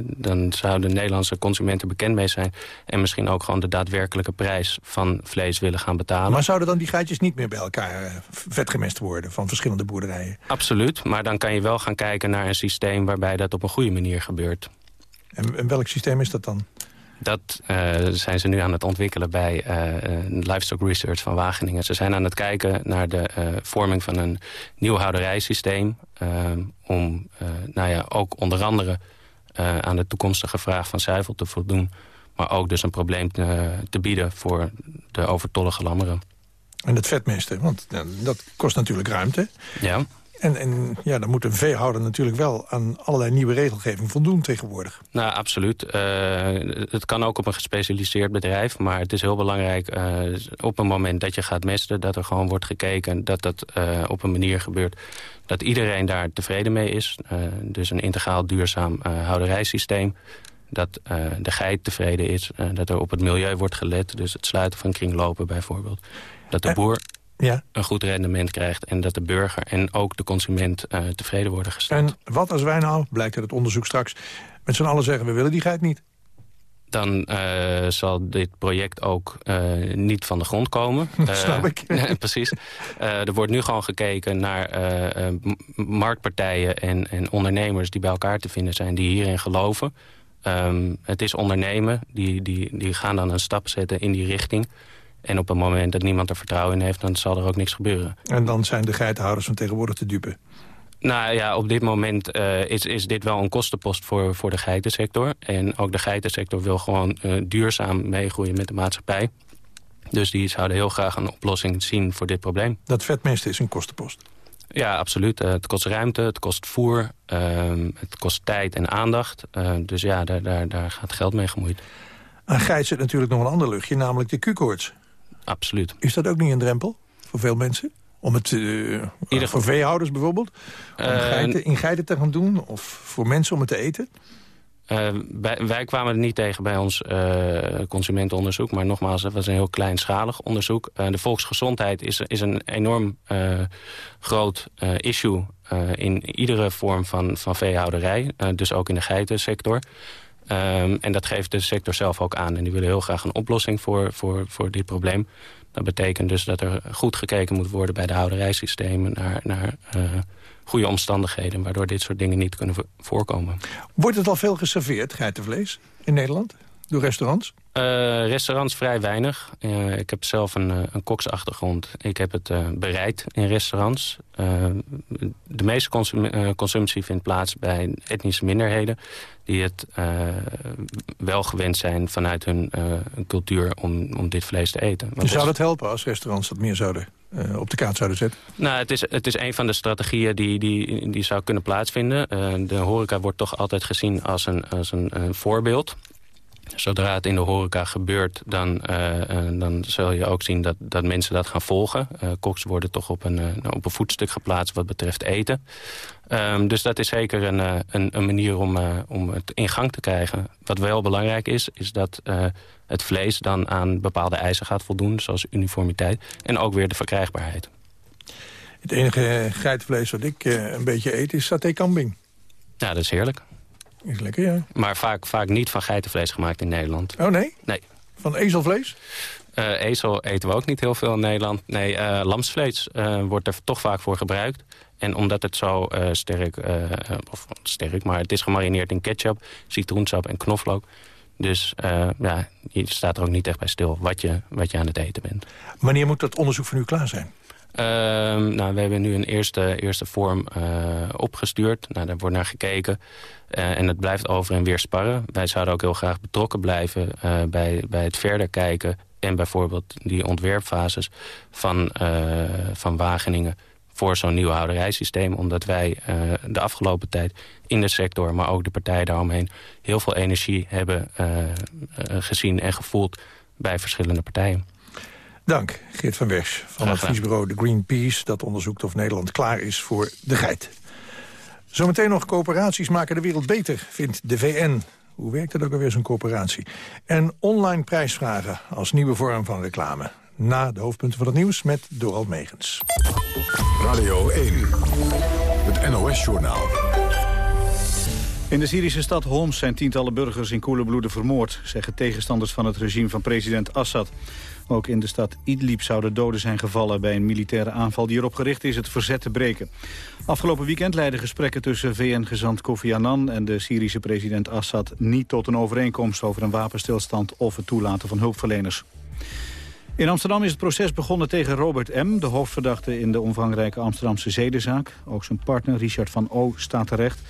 dan zouden Nederlandse consumenten bekend mee zijn... en misschien ook gewoon de daadwerkelijke prijs van vlees willen gaan betalen. Maar zouden dan die geitjes niet meer bij elkaar vetgemest worden... van verschillende boerderijen? Absoluut, maar dan kan je wel gaan kijken naar een systeem... waarbij dat op een goede manier gebeurt. En, en welk systeem is dat dan? Dat uh, zijn ze nu aan het ontwikkelen bij uh, Livestock Research van Wageningen. Ze zijn aan het kijken naar de uh, vorming van een nieuw houderijsysteem... om nou ja, ook onder andere aan de toekomstige vraag van zuivel te voldoen... maar ook dus een probleem te, te bieden voor de overtollige lammeren. En het vetmesten, want dat kost natuurlijk ruimte. Ja. En, en ja, dan moet een veehouder natuurlijk wel aan allerlei nieuwe regelgeving voldoen tegenwoordig. Nou, absoluut. Uh, het kan ook op een gespecialiseerd bedrijf. Maar het is heel belangrijk uh, op een moment dat je gaat mesten... dat er gewoon wordt gekeken dat dat uh, op een manier gebeurt... dat iedereen daar tevreden mee is. dus een integraal duurzaam houderijsysteem dat uh, de geit tevreden is, uh, dat er op het milieu wordt gelet. Dus het sluiten van kringlopen bijvoorbeeld. Dat de boer ja. een goed rendement krijgt... en dat de burger en ook de consument uh, tevreden worden gesteld. En wat als wij nou, blijkt uit het onderzoek straks... met z'n allen zeggen, we willen die geit niet? dan uh, zal dit project ook uh, niet van de grond komen. <laughs> Dat snap ik. <laughs> precies. er wordt nu gewoon gekeken naar marktpartijen en, en, ondernemers... die bij elkaar te vinden zijn, die hierin geloven. Um, het is ondernemen, die, die, die gaan dan een stap zetten in die richting... En op het moment dat niemand er vertrouwen in heeft, dan zal er ook niks gebeuren. En dan zijn de geitenhouders van tegenwoordig te dupe? Nou ja, op dit moment uh, is, is dit wel een kostenpost voor, voor de geitensector. En ook de geitensector wil gewoon uh, duurzaam meegroeien met de maatschappij. Dus die zouden heel graag een oplossing zien voor dit probleem. Dat vetmesten is een kostenpost? Ja, absoluut. Uh, het kost ruimte, het kost voer, ehm, het kost tijd en aandacht. dus ja, daar, daar, daar gaat geld mee gemoeid. Aan geit zit natuurlijk nog een ander luchtje, namelijk de Q-koorts absoluut. Is dat ook niet een drempel voor veel mensen? Om het, uh, Ieder... voor veehouders bijvoorbeeld? Om uh, geiten, in geiten te gaan doen? Of voor mensen om het te eten? Uh, wij, wij, kwamen er niet tegen bij ons consumentenonderzoek. Maar nogmaals, het was een heel kleinschalig onderzoek. de volksgezondheid is, is een enorm groot issue... in iedere vorm van, van veehouderij. dus ook in de geitensector. Um, en dat geeft de sector zelf ook aan. En die willen heel graag een oplossing voor, voor, voor dit probleem. Dat betekent dus dat er goed gekeken moet worden bij de houderijsystemen... naar, naar uh, goede omstandigheden, waardoor dit soort dingen niet kunnen voorkomen. Wordt het al veel geserveerd, geitenvlees, in Nederland? Door restaurants? Uh, restaurants vrij weinig. Uh, ik heb zelf een, een koksachtergrond. Ik heb het bereid in restaurants. de meeste consum consumptie vindt plaats bij etnische minderheden die het uh, wel gewend zijn vanuit hun uh, cultuur om, om dit vlees te eten. Maar Zou dat helpen als restaurants dat meer zouden uh, op de kaart zouden zetten? Nou, het is, het is een van de strategieën die, die, die zou kunnen plaatsvinden. de horeca wordt toch altijd gezien als een, als een, een voorbeeld. Zodra het in de horeca gebeurt, dan, dan zul je ook zien dat, dat mensen dat gaan volgen. koks worden toch op een, op een voetstuk geplaatst wat betreft eten. Ehm, dus dat is zeker een, een, een manier om, om het in gang te krijgen. Wat wel belangrijk is, is dat het vlees dan aan bepaalde eisen gaat voldoen... zoals uniformiteit en ook weer de verkrijgbaarheid. Het enige geitenvlees wat ik uh, een beetje eet is saté kambing. Ja, dat is heerlijk. Is lekker, ja. Maar vaak, vaak niet van geitenvlees gemaakt in Nederland. Oh, nee? Nee. Van ezelvlees? Uh, ezel eten we ook niet heel veel in Nederland. Nee, uh, lamsvlees wordt er toch vaak voor gebruikt. En omdat het zo sterk, of sterk, maar het is gemarineerd in ketchup, citroensap en knoflook... Dus ja, je staat er ook niet echt bij stil wat je, wat je aan het eten bent. Wanneer moet dat onderzoek van u klaar zijn? Uh, nou, we hebben nu een eerste, eerste vorm opgestuurd. Nou, daar wordt naar gekeken. En het blijft over en weer sparren. Wij zouden ook heel graag betrokken blijven bij, bij het verder kijken... en bijvoorbeeld die ontwerpfases van, van Wageningen voor zo'n nieuw houderijsysteem. Omdat wij uh, de afgelopen tijd in de sector, maar ook de partijen daaromheen... heel veel energie hebben uh, uh, gezien en gevoeld bij verschillende partijen. Dank, Geert van Wersch van het adviesbureau de Greenpeace... dat onderzoekt of Nederland klaar is voor de geit. Zometeen nog coöperaties maken de wereld beter, vindt de VN. Hoe werkt dat ook alweer, zo'n coöperatie? En online prijsvragen als nieuwe vorm van reclame na de hoofdpunten van het nieuws met Doral Megens. Radio 1, het NOS-journaal. In de Syrische stad Homs zijn tientallen burgers in koele bloeden vermoord... zeggen tegenstanders van het regime van president Assad. Ook in de stad Idlib zouden doden zijn gevallen... bij een militaire aanval die erop gericht is het verzet te breken. Afgelopen weekend leidden gesprekken tussen VN-gezant Kofi Annan... en de Syrische president Assad niet tot een overeenkomst... over een wapenstilstand of het toelaten van hulpverleners. In Amsterdam is het proces begonnen tegen Robert M., de hoofdverdachte in de omvangrijke Amsterdamse zedenzaak. Ook zijn partner Richard van O. staat terecht.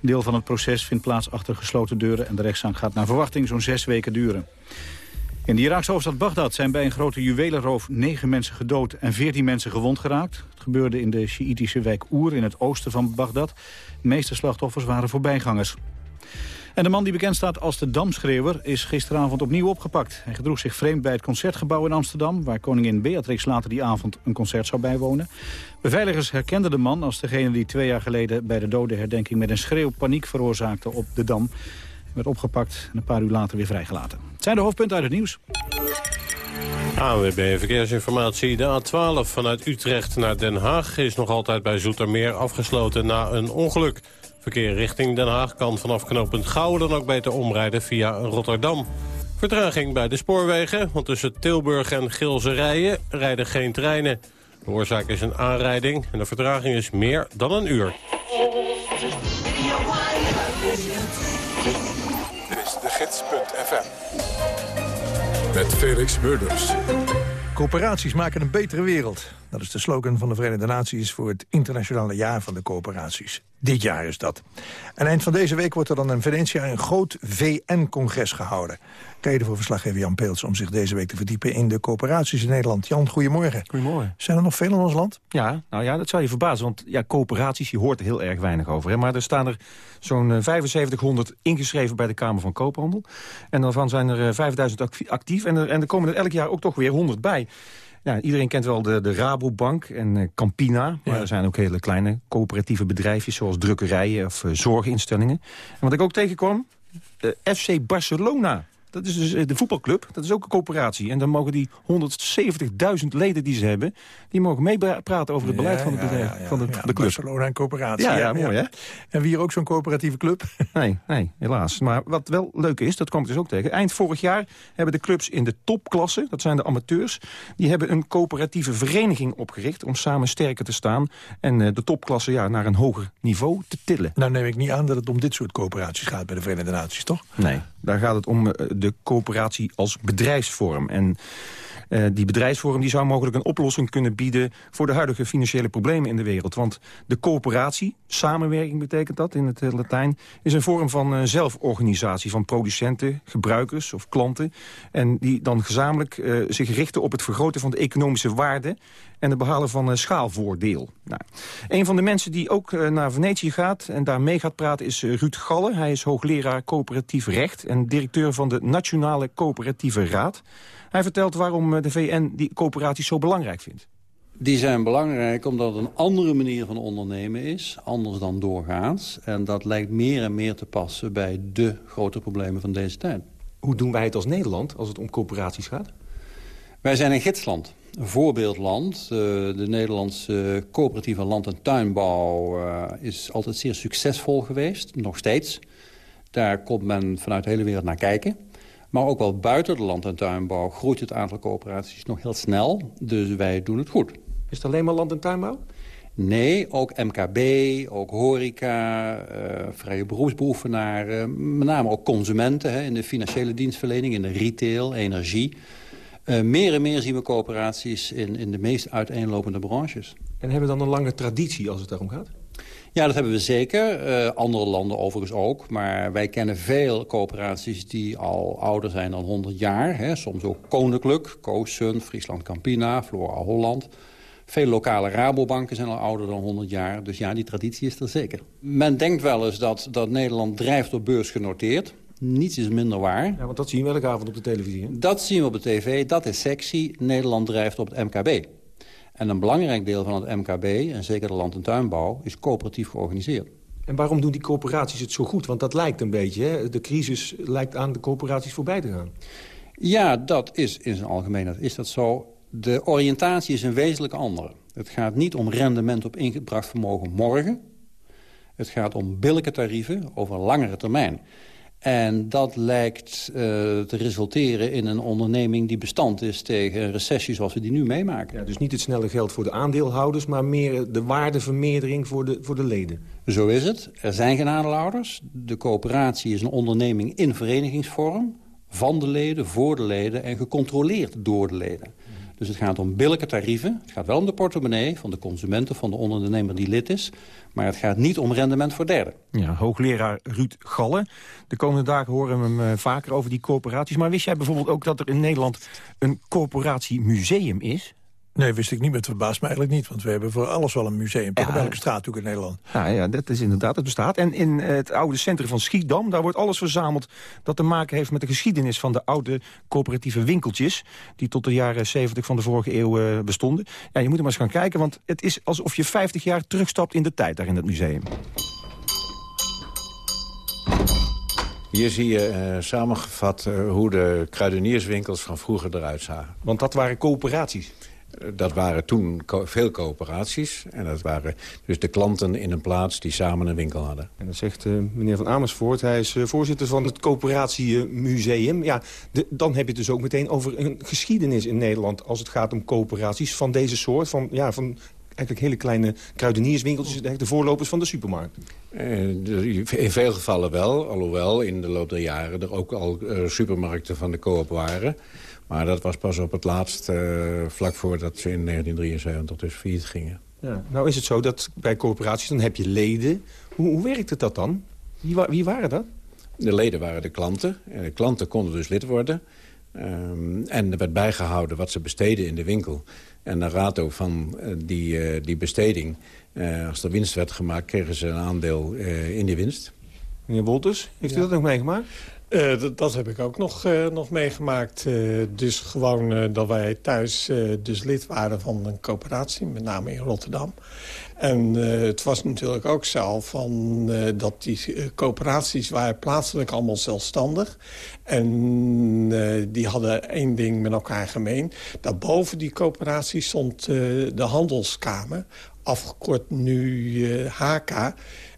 Deel van het proces vindt plaats achter gesloten deuren en de rechtszaak gaat naar verwachting zo'n zes weken duren. In de Iraakse hoofdstad Bagdad zijn bij een grote juwelenroof negen mensen gedood en veertien mensen gewond geraakt. Het gebeurde in de Sjiïtische wijk Oer in het oosten van Bagdad. De meeste slachtoffers waren voorbijgangers. En de man die bekend staat als de Damschreeuwer is gisteravond opnieuw opgepakt. Hij gedroeg zich vreemd bij het Concertgebouw in Amsterdam... waar koningin Beatrix later die avond een concert zou bijwonen. Beveiligers herkenden de man als degene die twee jaar geleden... bij de dodenherdenking met een schreeuw paniek veroorzaakte op de Dam. Werd opgepakt en een paar uur later weer vrijgelaten. Het zijn de hoofdpunten uit het nieuws. ANWB Verkeersinformatie. De A12 vanuit Utrecht naar Den Haag is nog altijd bij Zoetermeer afgesloten na een ongeluk. Verkeer richting Den Haag kan vanaf knooppunt Gouwen dan ook beter omrijden via Rotterdam. Vertraging bij de spoorwegen, want tussen Tilburg en Gilse rijden geen treinen. De oorzaak is een aanrijding en de vertraging is meer dan een uur. gids.fm. Met Felix Murders. Coöperaties maken een betere wereld. Dat is de slogan van de Verenigde Naties voor het internationale jaar van de coöperaties. Dit jaar is dat. En eind van deze week wordt er dan in Venetia een groot VN-congres gehouden. Reden voor verslaggever Jan Peels om zich deze week te verdiepen in de coöperaties in Nederland. Jan, goedemorgen. Goedemorgen. Zijn er nog veel in ons land? Ja, nou ja, dat zou je verbazen, want ja, coöperaties, je hoort er heel erg weinig over. Hè? Maar er staan er zo'n 7500 eh, ingeschreven bij de Kamer van Koophandel. En daarvan zijn er 5000 eh, actief en er, en er komen er elk jaar ook toch weer 100 bij. Ja, iedereen kent wel de, de Rabobank en uh, Campina. Maar er zijn ook hele kleine coöperatieve bedrijfjes... zoals drukkerijen of zorginstellingen. En wat ik ook tegenkwam, FC Barcelona. Dat is dus eh, de voetbalclub. Dat is ook een coöperatie. En dan mogen die 170.000 leden die ze hebben... die mogen meepraten over het beleid van, het bedrijf, van, de, van de club. Barcelona en coöperatie. Ja, ja, mooi hè? En wie hier ook zo'n coöperatieve club? <laughs> Nee, nee, helaas. Maar wat wel leuk is, dat kom ik dus ook tegen. Eind vorig jaar hebben de clubs in de topklasse, dat zijn de amateurs... die hebben een coöperatieve vereniging opgericht... om samen sterker te staan en eh, de topklasse ja, naar een hoger niveau te tillen. Nou neem ik niet aan dat het om dit soort coöperaties gaat bij de Verenigde Naties, toch? Nee, daar gaat het om eh, de coöperatie als bedrijfsvorm. En uh, die bedrijfsvorm die zou mogelijk een oplossing kunnen bieden... voor de huidige financiële problemen in de wereld. Want de coöperatie, samenwerking betekent dat in het uh, Latijn... is een vorm van uh, zelforganisatie van producenten, gebruikers of klanten... en die dan gezamenlijk zich richten op het vergroten van de economische waarde... en het behalen van schaalvoordeel. Nou, een van de mensen die ook eh, naar Venetië gaat en daar mee gaat praten is eh, Ruud Galle. Hij is hoogleraar coöperatief recht en directeur van de Nationale Coöperatieve Raad. Hij vertelt waarom eh, de VN die coöperaties zo belangrijk vindt. Die zijn belangrijk omdat het een andere manier van ondernemen is, anders dan doorgaans. En dat lijkt meer en meer te passen bij de grote problemen van deze tijd. Hoe doen wij het als Nederland als het om coöperaties gaat? Wij zijn een gidsland, een voorbeeldland. Uh, de Nederlandse coöperatieve land- en tuinbouw uh, is altijd zeer succesvol geweest, nog steeds. Daar komt men vanuit de hele wereld naar kijken. Maar ook wel buiten de land- en tuinbouw groeit het aantal coöperaties nog heel snel. Dus wij doen het goed. Is het alleen maar land- en tuinbouw? Nee, ook MKB, ook horeca, uh, vrije beroepsbeoefenaren. met name ook consumenten hè, in de financiële dienstverlening, in de retail, energie. Uh, meer en meer zien we coöperaties in, in de meest uiteenlopende branches. En hebben we dan een lange traditie als het daarom gaat? Ja, dat hebben we zeker. Uh, andere landen overigens ook. Maar wij kennen veel coöperaties die al ouder zijn dan 100 jaar. Hè. Soms ook koninklijk. Koosun, Friesland Campina, Flora Holland. Veel lokale Rabobanken zijn al ouder dan 100 jaar. Dus ja, die traditie is er zeker. Men denkt wel eens dat, dat Nederland drijft op beurs genoteerd. Niets is minder waar. Ja, want dat zien we elke avond op de televisie. Hè? Dat zien we op de tv. Dat is sexy. Nederland drijft op het MKB. En een belangrijk deel van het MKB, en zeker de land- en tuinbouw... is coöperatief georganiseerd. En waarom doen die coöperaties het zo goed? Want dat lijkt een beetje, hè? de crisis lijkt aan de coöperaties voorbij te gaan. Ja, dat is in zijn algemeenheid is dat zo. De oriëntatie is een wezenlijk andere. Het gaat niet om rendement op ingebracht vermogen morgen. Het gaat om billijke tarieven over langere termijn. En dat lijkt uh, te resulteren in een onderneming die bestand is tegen een recessie zoals we die nu meemaken. Ja, dus niet het snelle geld voor de aandeelhouders, maar meer de waardevermeerdering voor de, voor de leden. Zo is het. Er zijn geen aandeelhouders. De coöperatie is een onderneming in verenigingsvorm van de leden, voor de leden en gecontroleerd door de leden. Dus het gaat om billijke tarieven. Het gaat wel om de portemonnee van de consumenten, van de ondernemer die lid is. Maar het gaat niet om rendement voor derden. Ja, hoogleraar Ruud Galle. De komende dagen horen we hem vaker over die coöperaties. Maar wist jij bijvoorbeeld ook dat er in Nederland een coöperatiemuseum is? Nee, wist ik niet, maar het verbaast me eigenlijk niet. Want we hebben voor alles wel een museum. Op elke straathoek in Nederland. Ja, ja, dat is inderdaad, het bestaat. En in het oude centrum van Schiedam, daar wordt alles verzameld... dat te maken heeft met de geschiedenis van de oude coöperatieve winkeltjes... die tot de jaren 70 van de vorige eeuw uh, bestonden. Ja, je moet er maar eens gaan kijken, want het is alsof je 50 jaar terugstapt in de tijd daar in het museum. Hier zie je uh, samengevat uh, hoe de kruidenierswinkels van vroeger eruit zagen. Want dat waren coöperaties? Dat waren toen veel coöperaties. En dat waren dus de klanten in een plaats die samen een winkel hadden. En dat zegt uh, meneer Van Amersfoort. Hij is uh, voorzitter van het coöperatiemuseum. Ja, de, dan heb je het dus ook meteen over een geschiedenis in Nederland... als het gaat om coöperaties van deze soort. Van, ja, van eigenlijk hele kleine kruidenierswinkeltjes. De voorlopers van de supermarkt. Uh, in veel gevallen wel. Alhoewel in de loop der jaren er ook al supermarkten van de coop waren... Maar dat was pas op het laatst, uh, vlak voordat ze in 1973 dus failliet gingen. Ja. Nou is het zo dat bij corporaties, dan heb je leden. Hoe, hoe werkte dat dan? Wie, wie, waren dat? De leden waren de klanten. En de klanten konden dus lid worden. Um, en er werd bijgehouden wat ze besteden in de winkel. En de rato van uh, die, uh, die besteding, als er winst werd gemaakt... kregen ze een aandeel in die winst. Meneer Wolters, heeft u ja. dat nog meegemaakt? Uh, dat, heb ik ook nog, uh, nog meegemaakt. Uh, dus gewoon dat wij thuis dus lid waren van een coöperatie, met name in Rotterdam. En het was natuurlijk ook zo van, dat die coöperaties waren plaatselijk allemaal zelfstandig. En die hadden één ding met elkaar gemeen. Daarboven die coöperatie stond de handelskamer, afgekort nu HK...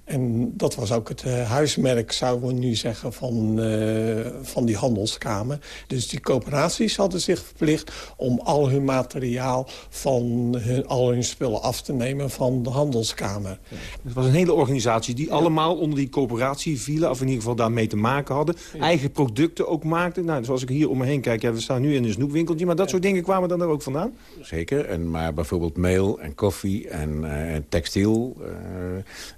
En dat was ook het uh, huismerk, zouden we nu zeggen, van, uh, van die handelskamer. Dus die coöperaties hadden zich verplicht om al hun materiaal... van hun, al hun spullen af te nemen van de handelskamer. Ja. Het was een hele organisatie die ja. allemaal onder die coöperatie vielen... of in ieder geval daarmee te maken hadden. Ja. Eigen producten ook maakten. Nou, zoals ik hier om me heen kijk, we staan nu in een snoepwinkeltje... maar dat soort dingen kwamen dan er ook vandaan? Zeker, en, maar bijvoorbeeld meel en koffie en uh, textiel...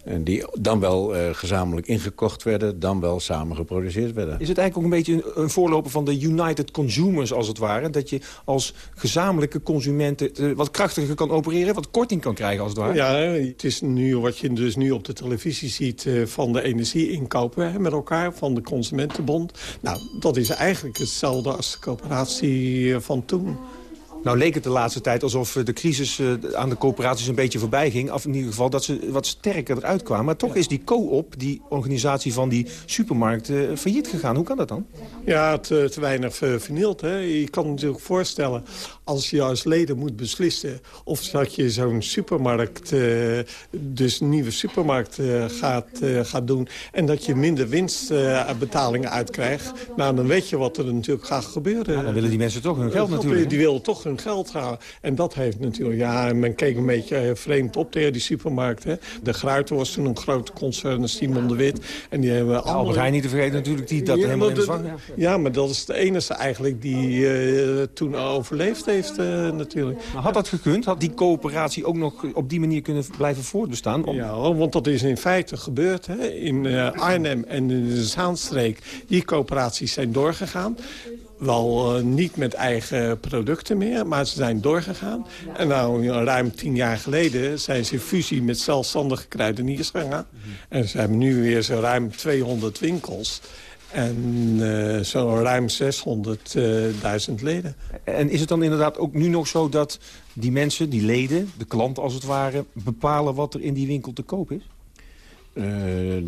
en die dan wel uh, gezamenlijk ingekocht werden, dan wel samen geproduceerd werden. Is het eigenlijk ook een beetje een, een, voorloper van de United Consumers als het ware? Dat je als gezamenlijke consumenten uh, wat krachtiger kan opereren, wat korting kan krijgen als het ware? Ja, het is nu wat je dus nu op de televisie ziet uh, van de energieinkopen hè, met elkaar, van de Consumentenbond. Nou, dat is eigenlijk hetzelfde als de coöperatie van toen. Nou leek het de laatste tijd alsof de crisis aan de coöperaties een beetje voorbij ging. Of in ieder geval dat ze wat sterker eruit kwamen. Maar toch is die co-op, die organisatie van die supermarkten, failliet gegaan. Hoe kan dat dan? Ja, te, te weinig vernield. Hè. Je kan je natuurlijk voorstellen, als je als leden moet beslissen... of dat je zo'n supermarkt, dus een nieuwe supermarkt gaat, gaat doen... en dat je minder winstbetalingen uitkrijgt... nou, dan weet je wat er natuurlijk gaat gebeuren. Ja, dan willen die mensen toch hun geld natuurlijk. Die willen toch hun geld halen. En dat heeft natuurlijk, ja, men keek een beetje vreemd op tegen die supermarkt. Hè. De Gruiter was toen een grote concern, Simon de Wit. En die hebben ja, allemaal... Albert Heijn niet te vergeten natuurlijk, die dat ja, helemaal in de. Ja, maar dat is de enige eigenlijk die uh, toen overleefd heeft uh, natuurlijk. Maar had dat gekund? Had die coöperatie ook nog op die manier kunnen blijven voortbestaan? Om... Ja, want dat is in feite gebeurd. Hè. In uh, Arnhem en in de Zaanstreek, die coöperaties zijn doorgegaan wel uh, niet met eigen producten meer, maar ze zijn doorgegaan. En nou, ruim tien jaar geleden zijn ze fusie met zelfstandige kruideniers gegaan. En ze hebben nu weer zo ruim 200 winkels. En uh, zo'n ruim 600.000 leden. En is het dan inderdaad ook nu nog zo dat die mensen, die leden, de klant als het ware... bepalen wat er in die winkel te koop is? Uh,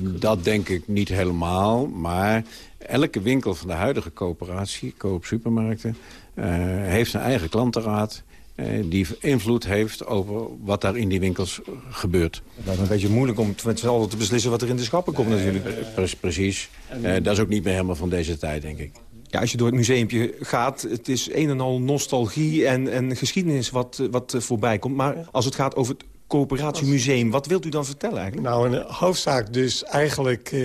dat denk ik niet helemaal, maar elke winkel van de huidige coöperatie, Coop Supermarkten... Uh, heeft een eigen klantenraad uh, die invloed heeft over wat daar in die winkels gebeurt. Dat is een beetje moeilijk om met z'n allen te beslissen wat er in de schappen komt natuurlijk. Pre precies. dat is ook niet meer helemaal van deze tijd, denk ik. Ja, als je door het museumpje gaat, het is een en al nostalgie en, en geschiedenis wat, wat voorbij komt. Maar als het gaat over het coöperatiemuseum. Wat wilt u dan vertellen eigenlijk? Nou, in hoofdzaak dus eigenlijk uh,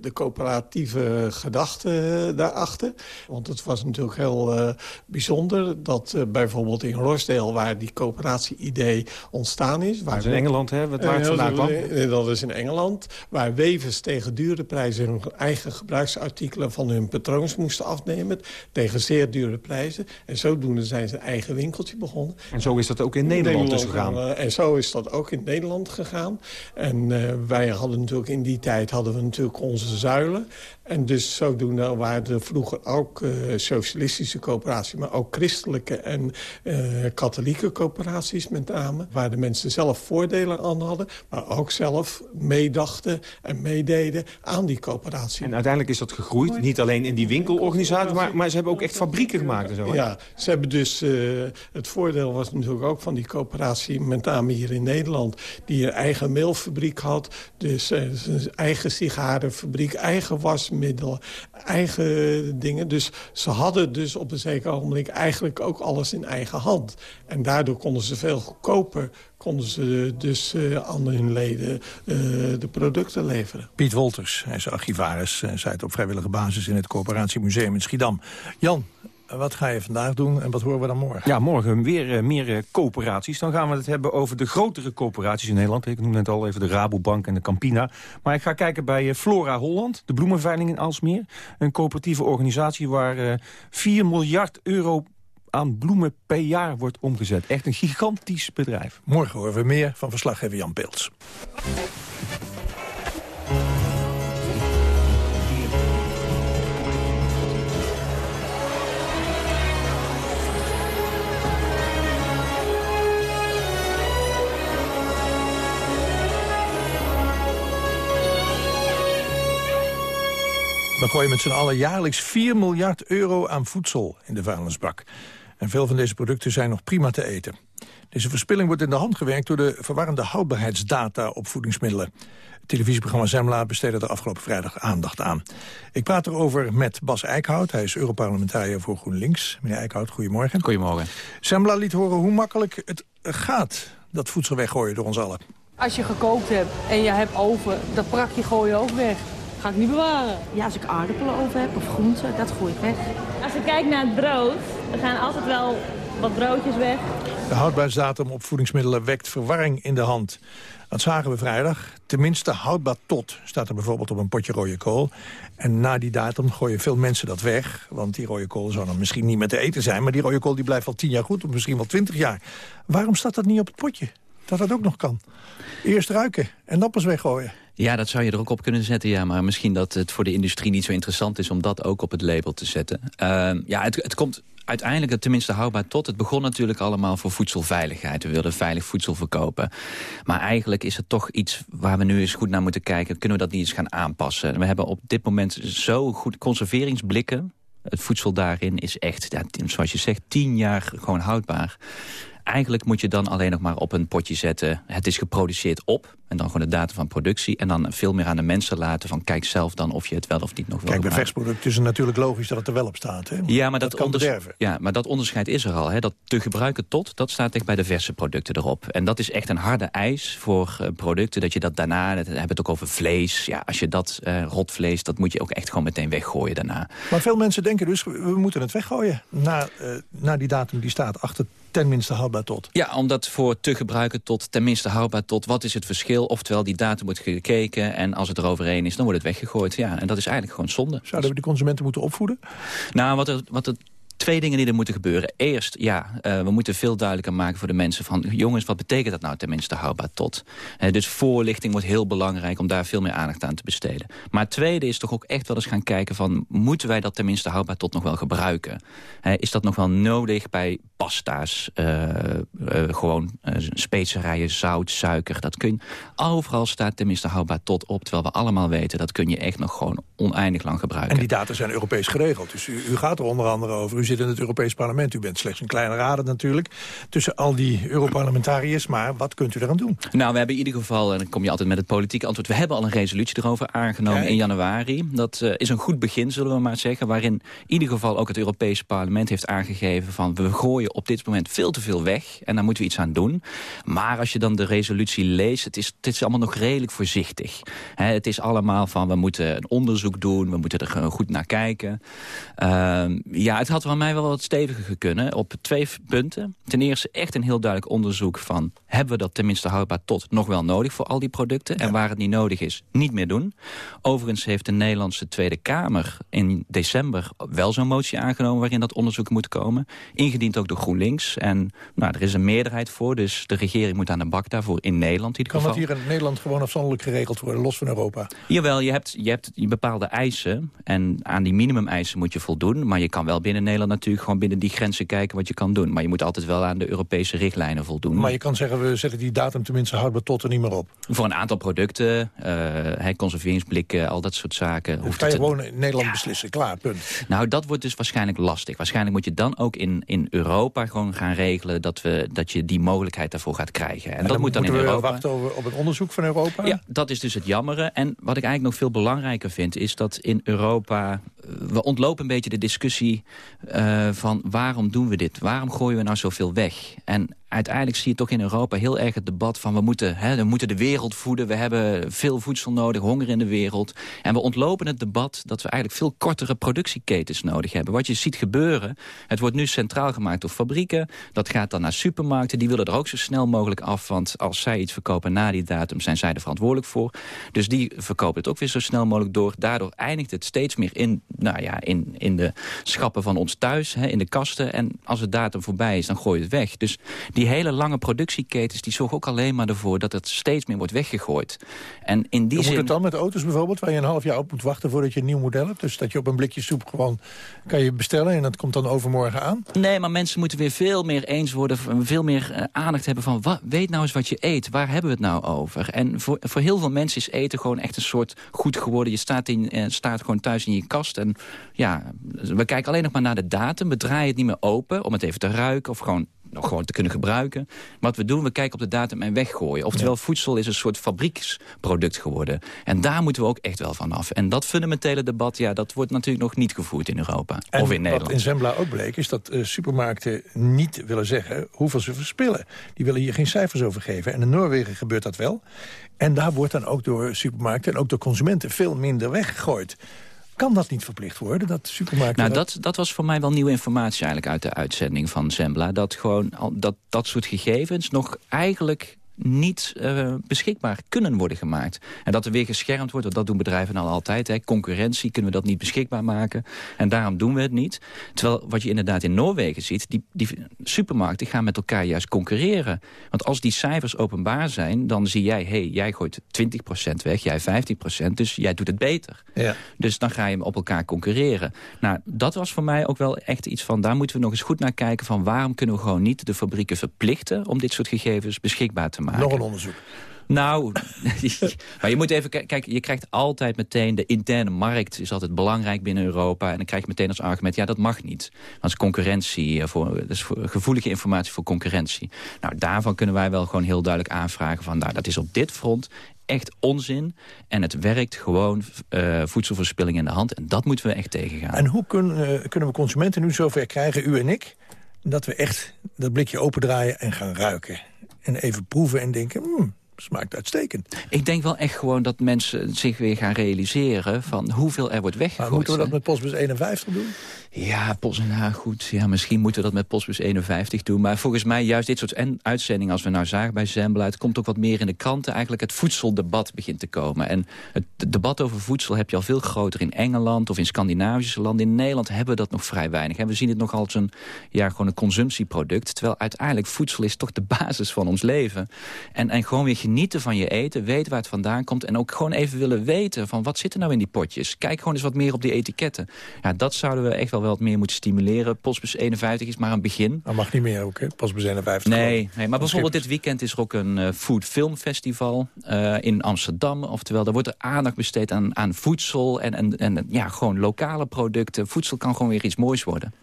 de coöperatieve gedachte uh, daarachter. Want het was natuurlijk heel uh, bijzonder dat bijvoorbeeld in Rochdale... waar die coöperatie-idee ontstaan is... Waar dat is in Engeland, hè? Wat waar het vandaan kwam? Dat is in Engeland. Waar wevers tegen dure prijzen hun eigen gebruiksartikelen... van hun patroons moesten afnemen tegen zeer dure prijzen. En zodoende zijn ze een eigen winkeltje begonnen. En zo is dat ook in Nederland, Nederland dus gegaan? en zo is dat ook in Nederland gegaan. En uh, wij hadden natuurlijk in die tijd hadden we natuurlijk onze zuilen. En dus zodoende waren er vroeger ook uh, socialistische coöperaties... maar ook christelijke en uh, katholieke coöperaties met name... waar de mensen zelf voordelen aan hadden... maar ook zelf meedachten en meededen aan die coöperatie. En uiteindelijk is dat gegroeid, niet alleen in die winkelorganisatie... maar, maar ze hebben ook echt fabrieken gemaakt en zo. Hè? Ja, ze hebben dus... Uh, het voordeel was natuurlijk ook van die coöperatie... met name hier in Nederland, die een eigen meelfabriek had... dus een eigen sigarenfabriek, eigen was middelen, eigen dingen. Dus ze hadden dus op een zeker ogenblik eigenlijk ook alles in eigen hand. En daardoor konden ze veel goedkoper konden ze dus uh, aan hun leden uh, de producten leveren. Piet Wolters, hij is archivaris, zij het op vrijwillige basis in het Coöperatiemuseum in Schiedam. Jan, wat ga je vandaag doen en wat horen we dan morgen? Ja, morgen weer uh, meer uh, coöperaties. Dan gaan we het hebben over de grotere coöperaties in Nederland. Ik noemde net al even de Rabobank en de Campina. Maar ik ga kijken bij uh, Flora Holland, de bloemenveiling in Alsmeer. Een coöperatieve organisatie waar 4 miljard euro aan bloemen per jaar wordt omgezet. Echt een gigantisch bedrijf. Morgen horen we meer van verslaggever Jan Peels. We gooien met z'n allen jaarlijks 4 miljard euro aan voedsel in de vuilnisbak. En veel van deze producten zijn nog prima te eten. Deze verspilling wordt in de hand gewerkt door de verwarrende houdbaarheidsdata op voedingsmiddelen. Het televisieprogramma Zemla besteedde er afgelopen vrijdag aandacht aan. Ik praat erover met Bas Eickhout. Hij is Europarlementariër voor GroenLinks. Meneer Eickhout, goedemorgen. Goedemorgen. Zemla liet horen hoe makkelijk het gaat, dat voedsel weggooien door ons allen. Als je gekookt hebt en je hebt oven, dat prakje gooi je ook weg. Ga ik niet bewaren. Ja, als ik aardappelen over heb of groenten, dat gooi ik weg. Als ik kijk naar het brood, er gaan altijd wel wat broodjes weg. De houdbaarheidsdatum op voedingsmiddelen wekt verwarring in de hand. Dat zagen we vrijdag. Tenminste houdbaar tot, staat er bijvoorbeeld op een potje rode kool. En na die datum gooien veel mensen dat weg. Want die rode kool zou dan misschien niet meer te eten zijn... maar die rode kool die blijft al tien jaar goed, of misschien wel twintig jaar. Waarom staat dat niet op het potje? Dat dat ook nog kan. Eerst ruiken en dan pas weggooien. Ja, dat zou je er ook op kunnen zetten, ja. Maar misschien dat het voor de industrie niet zo interessant is... om dat ook op het label te zetten. Uh, ja, het, het komt uiteindelijk tenminste houdbaar tot. Het begon natuurlijk allemaal voor voedselveiligheid. We wilden veilig voedsel verkopen. Maar eigenlijk is het toch iets waar we nu eens goed naar moeten kijken. Kunnen we dat niet eens gaan aanpassen? We hebben op dit moment zo goed conserveringsblikken. Het voedsel daarin is echt, ja, zoals je zegt, tien jaar gewoon houdbaar. Eigenlijk moet je dan alleen nog maar op een potje zetten... het is geproduceerd op, en dan gewoon de datum van productie... en dan veel meer aan de mensen laten van kijk zelf dan of je het wel of niet nog wil Kijk, bij versproducten is het natuurlijk logisch dat het er wel op staat. Hè? Ja, maar dat, kan bederven. Ja, maar dat onderscheid is er al. Hè? Dat te gebruiken tot, dat staat echt bij de verse producten erop. En dat is echt een harde eis voor uh, producten... dat je dat daarna, dat hebben het ook over vlees... ja, als je dat uh, rot vlees, dat moet je ook echt gewoon meteen weggooien daarna. Maar veel mensen denken dus, we moeten het weggooien... na, uh, na die datum die staat achter tenminste houdbaar tot. Ja, omdat voor te gebruiken tot tenminste houdbaar tot... wat is het verschil? Oftewel, die datum wordt gekeken en als het er overheen is... dan wordt het weggegooid. Ja, en dat is eigenlijk gewoon zonde. Zouden we de consumenten moeten opvoeden? Nou, wat er, wat er twee dingen die er moeten gebeuren. Eerst, ja, uh, we moeten veel duidelijker maken voor de mensen van... jongens, wat betekent dat nou tenminste houdbaar tot? Uh, dus voorlichting wordt heel belangrijk om daar veel meer aandacht aan te besteden. Maar tweede is toch ook echt wel eens gaan kijken van... moeten wij dat tenminste houdbaar tot nog wel gebruiken? Uh, is dat nog wel nodig bij pasta's? gewoon specerijen, zout, suiker, dat kun. Overal staat tenminste houdbaar tot op, terwijl we allemaal weten... dat kun je echt nog gewoon oneindig lang gebruiken. En die data zijn Europees geregeld, dus u, u gaat er onder andere over... Zit in het Europees Parlement. U bent slechts een kleine raad natuurlijk. Tussen al die Europarlementariërs. Maar wat kunt u eraan doen? Nou, we hebben in ieder geval, en dan kom je altijd met het politieke antwoord... we hebben al een resolutie erover aangenomen Kijk. in januari. Dat uh, is een goed begin, zullen we maar zeggen. Waarin in ieder geval ook het Europese parlement heeft aangegeven... van we gooien op dit moment veel te veel weg. En daar moeten we iets aan doen. Maar als je dan de resolutie leest... het is, het is allemaal nog redelijk voorzichtig. He, het is allemaal van we moeten een onderzoek doen. We moeten er goed naar kijken. Uh, ja, het had van mij wel wat steviger kunnen op twee punten. Ten eerste echt een heel duidelijk onderzoek van... hebben we dat tenminste houdbaar tot nog wel nodig voor al die producten? Ja. En waar het niet nodig is, niet meer doen. Overigens heeft de Nederlandse Tweede Kamer in december wel zo'n motie aangenomen... waarin dat onderzoek moet komen. Ingediend ook door GroenLinks. En nou, er is een meerderheid voor, dus de regering moet aan de bak daarvoor in Nederland. In kan geval. dat hier in Nederland gewoon afzonderlijk geregeld worden, los van Europa? Jawel, je hebt, je hebt bepaalde eisen en aan die minimumeisen moet je voldoen... maar je kan wel binnen Nederland natuurlijk gewoon binnen die grenzen kijken wat je kan doen. Maar je moet altijd wel aan de Europese richtlijnen voldoen. Maar je kan zeggen, we zetten die datum tenminste houdbaar tot er niet meer op. Voor een aantal producten, uh, conserveringsblikken, al dat soort zaken. Dat kan je gewoon in Nederland ja. beslissen, klaar, punt. Nou, dat wordt dus waarschijnlijk lastig. Waarschijnlijk moet je dan ook in, in Europa gewoon gaan regelen... Dat, we, dat je die mogelijkheid daarvoor gaat krijgen. En, en dat moet dan in we Europa. wachten op een onderzoek van Europa? Ja, dat is dus het jammere. En wat ik eigenlijk nog veel belangrijker vind... is dat in Europa... we ontlopen een beetje de discussie... Uh, van waarom doen we dit? Waarom gooien we nou zoveel weg? En uiteindelijk zie je toch in Europa heel erg het debat van... we moeten, hè, we moeten de wereld voeden, we hebben veel voedsel nodig, honger in de wereld. En we ontlopen het debat dat we eigenlijk veel kortere productieketens nodig hebben. Wat je ziet gebeuren, het wordt nu centraal gemaakt door fabrieken. Dat gaat dan naar supermarkten, die willen er ook zo snel mogelijk af. Want als zij iets verkopen na die datum, zijn zij er verantwoordelijk voor. Dus die verkopen het ook weer zo snel mogelijk door. Daardoor eindigt het steeds meer in, nou ja, in, in de schappen van ons thuis, hè, in de kasten. En als het datum voorbij is, dan gooi je het weg. Dus die hele lange productieketens die zorgen ook alleen maar ervoor... dat het steeds meer wordt weggegooid. En in die zin... moet het dan met auto's bijvoorbeeld, waar je een half jaar op moet wachten... voordat je een nieuw model hebt? Dus dat je op een blikje soep gewoon kan je bestellen... en dat komt dan overmorgen aan? Nee, maar mensen moeten weer veel meer eens worden... veel meer uh, aandacht hebben van... Wat, weet nou eens wat je eet, waar hebben we het nou over? En voor, voor heel veel mensen is eten gewoon echt een soort goed geworden. Je staat, in, uh, staat gewoon thuis in je kast en ja, we kijken alleen nog maar naar de datum. We draaien het niet meer open om het even te ruiken of gewoon nog gewoon te kunnen gebruiken. Wat we doen, we kijken op de datum en weggooien. Oftewel, ja. voedsel is een soort fabrieksproduct geworden. En daar moeten we ook echt wel van af. En dat fundamentele debat, ja, dat wordt natuurlijk nog niet gevoerd in Europa. En of in Nederland. wat in Zembla ook bleek, is dat uh, supermarkten niet willen zeggen hoeveel ze verspillen. Die willen hier geen cijfers over geven. En in Noorwegen gebeurt dat wel. En daar wordt dan ook door supermarkten en ook door consumenten veel minder weggegooid. Kan dat niet verplicht worden, dat supermarkten... Nou, dat, dat was voor mij wel nieuwe informatie eigenlijk uit de uitzending van Zembla. Dat gewoon dat, dat soort gegevens nog eigenlijk niet uh, beschikbaar kunnen worden gemaakt. En dat er weer geschermd wordt, dat doen bedrijven al altijd. Hè. Concurrentie kunnen we dat niet beschikbaar maken. En daarom doen we het niet. Terwijl wat je inderdaad in Noorwegen ziet... die, die supermarkten gaan met elkaar juist concurreren. Want als die cijfers openbaar zijn, dan zie jij... hé, hey, jij gooit 20% weg, jij 15%, dus jij doet het beter. Ja. Dus dan ga je op elkaar concurreren. Nou, dat was voor mij ook wel echt iets van... daar moeten we nog eens goed naar kijken van... waarom kunnen we gewoon niet de fabrieken verplichten... om dit soort gegevens beschikbaar te maken. Nog een onderzoek. Nou, <laughs> maar je moet even kijken. Je krijgt altijd meteen de interne markt is altijd belangrijk binnen Europa. En dan krijg je meteen als argument, ja, dat mag niet. Dat is concurrentie, eh, voor, dat is voor gevoelige informatie voor concurrentie. Nou, daarvan kunnen wij wel gewoon heel duidelijk aanvragen van, nou, dat is op dit front echt onzin. En het werkt gewoon uh, voedselverspilling in de hand. En dat moeten we echt tegengaan. En hoe kun, uh, kunnen we consumenten nu zover krijgen, u en ik... dat we echt dat blikje opendraaien en gaan ruiken? En even proeven en denken, hmm, smaakt uitstekend. Ik denk wel echt gewoon dat mensen zich weer gaan realiseren... van hoeveel er wordt weggegooid. Maar moeten we dat met Postbus 51 doen? Ja, Post, nou goed, ja, misschien moeten we dat met Postbus 51 doen. Maar volgens mij juist dit soort uitzendingen als we nou zagen bij Zembla... het komt ook wat meer in de kranten. Eigenlijk het voedseldebat begint te komen. En het debat over voedsel heb je al veel groter in Engeland... of in Scandinavische landen. In Nederland hebben we dat nog vrij weinig. En we zien het nog als een, ja, gewoon een consumptieproduct. Terwijl uiteindelijk voedsel is toch de <laughs> basis van ons leven. En, en gewoon weer genieten van je eten, weten waar het vandaan komt... en ook gewoon even willen weten van wat zit er nou in die potjes. Kijk gewoon eens wat meer op die etiketten. Ja, dat zouden we echt wel wat meer moeten stimuleren. Postbus 51 is maar een begin. Dat mag niet meer ook, hè? Postbus 51. Nee, nee maar bijvoorbeeld dit weekend is er ook een uh, food film festival uh, in Amsterdam. Oftewel, daar wordt er aandacht besteed aan, aan voedsel en, en, en ja, gewoon lokale producten. Voedsel kan gewoon weer iets moois worden.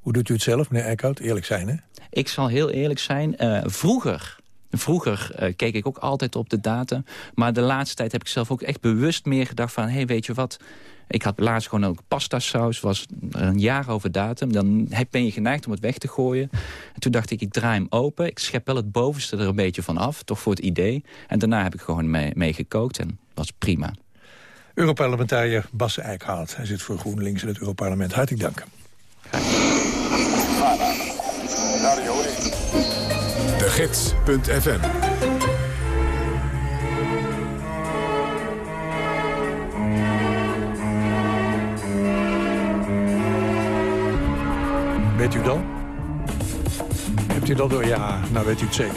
Hoe doet u het zelf, meneer Eickhout? Eerlijk zijn, hè? Ik zal heel eerlijk zijn. Uh, vroeger Vroeger uh, keek ik ook altijd op de data. Maar de laatste tijd heb ik zelf ook echt bewust meer gedacht van... hé, hey, weet je wat, ik had laatst gewoon ook pasta saus, was een jaar over datum. Dan ben je geneigd om het weg te gooien. En toen dacht ik, ik draai hem open. Ik schep wel het bovenste er een beetje van af, toch voor het idee. En daarna heb ik gewoon mee, mee gekookt en was prima. Europarlementariër Bas Eickhout. Hij zit voor GroenLinks in het Europarlement. Hartelijk dank. Gids.fm Weet u dan? Hebt u dat door? Ja, nou weet u het zeker.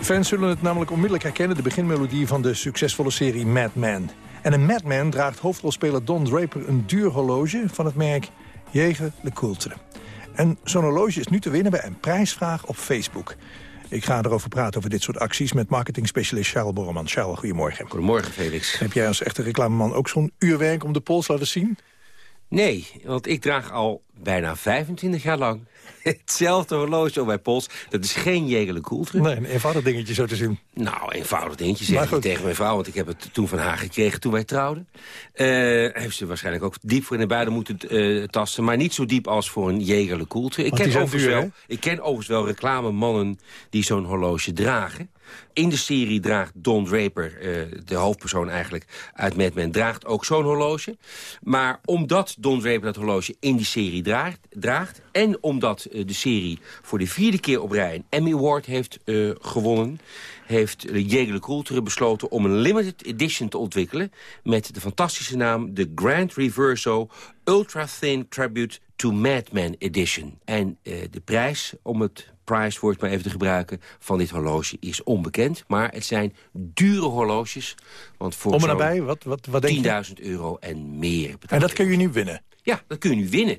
Fans zullen het namelijk onmiddellijk herkennen... de beginmelodie van de succesvolle serie Mad Men. En in Mad Men draagt hoofdrolspeler Don Draper... een duur horloge van het merk Jaeger LeCoultre. En zo'n horloge is nu te winnen bij een prijsvraag op Facebook. Ik ga erover praten over dit soort acties met marketingspecialist Charles Borreman. Charles, goedemorgen. Goedemorgen, Felix. Heb jij als echte reclameman ook zo'n uurwerk om de pols laten zien? Nee, want ik draag al bijna 25 jaar lang <laughs> hetzelfde horloge op mijn pols. Dat is geen Jägerle Coultre. Nee, een eenvoudig dingetje zo te zien. Nou, eenvoudig dingetje zeg ik tegen mijn vrouw. Want ik heb het toen van haar gekregen toen wij trouwden. Uh, heeft ze waarschijnlijk ook diep voor in de buiden moeten uh, tasten. Maar niet zo diep als voor een Jägerle Coultre. Ik ken, overigens duur, wel, ik ken overigens wel reclamemannen die zo'n horloge dragen. In de serie draagt Don Draper, uh, de hoofdpersoon eigenlijk uit Mad Men... draagt ook zo'n horloge. Maar omdat Don Draper dat horloge in die serie draagt... draagt en omdat uh, de serie voor de vierde keer op rij... een Emmy Award heeft uh, gewonnen heeft Jägerle Coultre besloten om een limited edition te ontwikkelen... met de fantastische naam de Grand Reverso Ultra Thin Tribute to Madman Edition. En de prijs om het price-woord maar even te gebruiken... van dit horloge is onbekend. Maar het zijn dure horloges. Want voor om en nabij, wat, wat, wat denk je? 10.000 euro en meer. En dat kun je nu winnen? Ja, dat kun je nu winnen.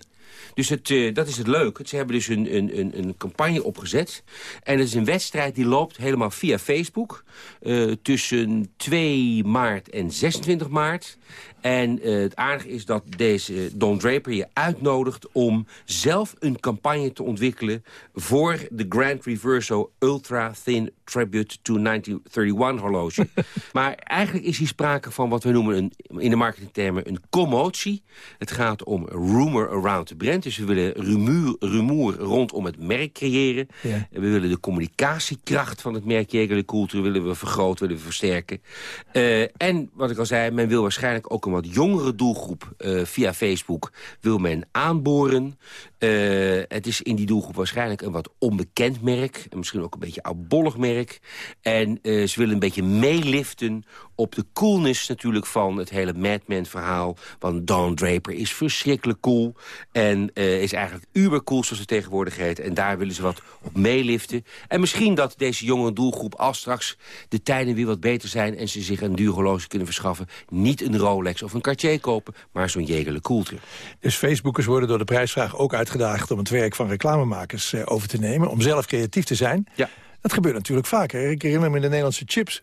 Dus het, uh, dat is het leuke. Ze hebben dus een, een, een, campagne opgezet. En het is een wedstrijd die loopt helemaal via Facebook. Uh, tussen 2 maart en 26 maart. En uh, het aardige is dat deze Don Draper je uitnodigt om zelf een campagne te ontwikkelen voor de Grand Reverso Ultra Thin Tribute to 1931 horloge. <laughs> maar eigenlijk is hier sprake van wat we noemen een, in de marketingtermen een commotie. Het gaat om rumor around the brand. Dus we willen rumoer, rumoer rondom het merk creëren. Ja. We willen de communicatiekracht van het merk Jägerle Coulter willen we vergroten, willen we versterken. Uh, en wat ik al zei, men wil waarschijnlijk ook een wat jongere doelgroep via Facebook wil men aanboren. Het is in die doelgroep waarschijnlijk een wat onbekend merk. En misschien ook een beetje oudbollig merk. En ze willen een beetje meeliften op de coolness natuurlijk van het hele Mad Men verhaal. Want Don Draper is verschrikkelijk cool. En is eigenlijk ubercool zoals het tegenwoordig heet. En daar willen ze wat op meeliften. En misschien dat deze jonge doelgroep, als straks de tijden weer wat beter zijn... en ze zich een duur horloge kunnen verschaffen... niet een Rolex of een Cartier kopen, maar zo'n Jägerle Coulter. Dus Facebookers worden door de prijsvraag ook uitgedaagd... om het werk van reclamemakers eh, over te nemen, om zelf creatief te zijn. Ja. Dat gebeurt natuurlijk vaker. Ik herinner me de Nederlandse chips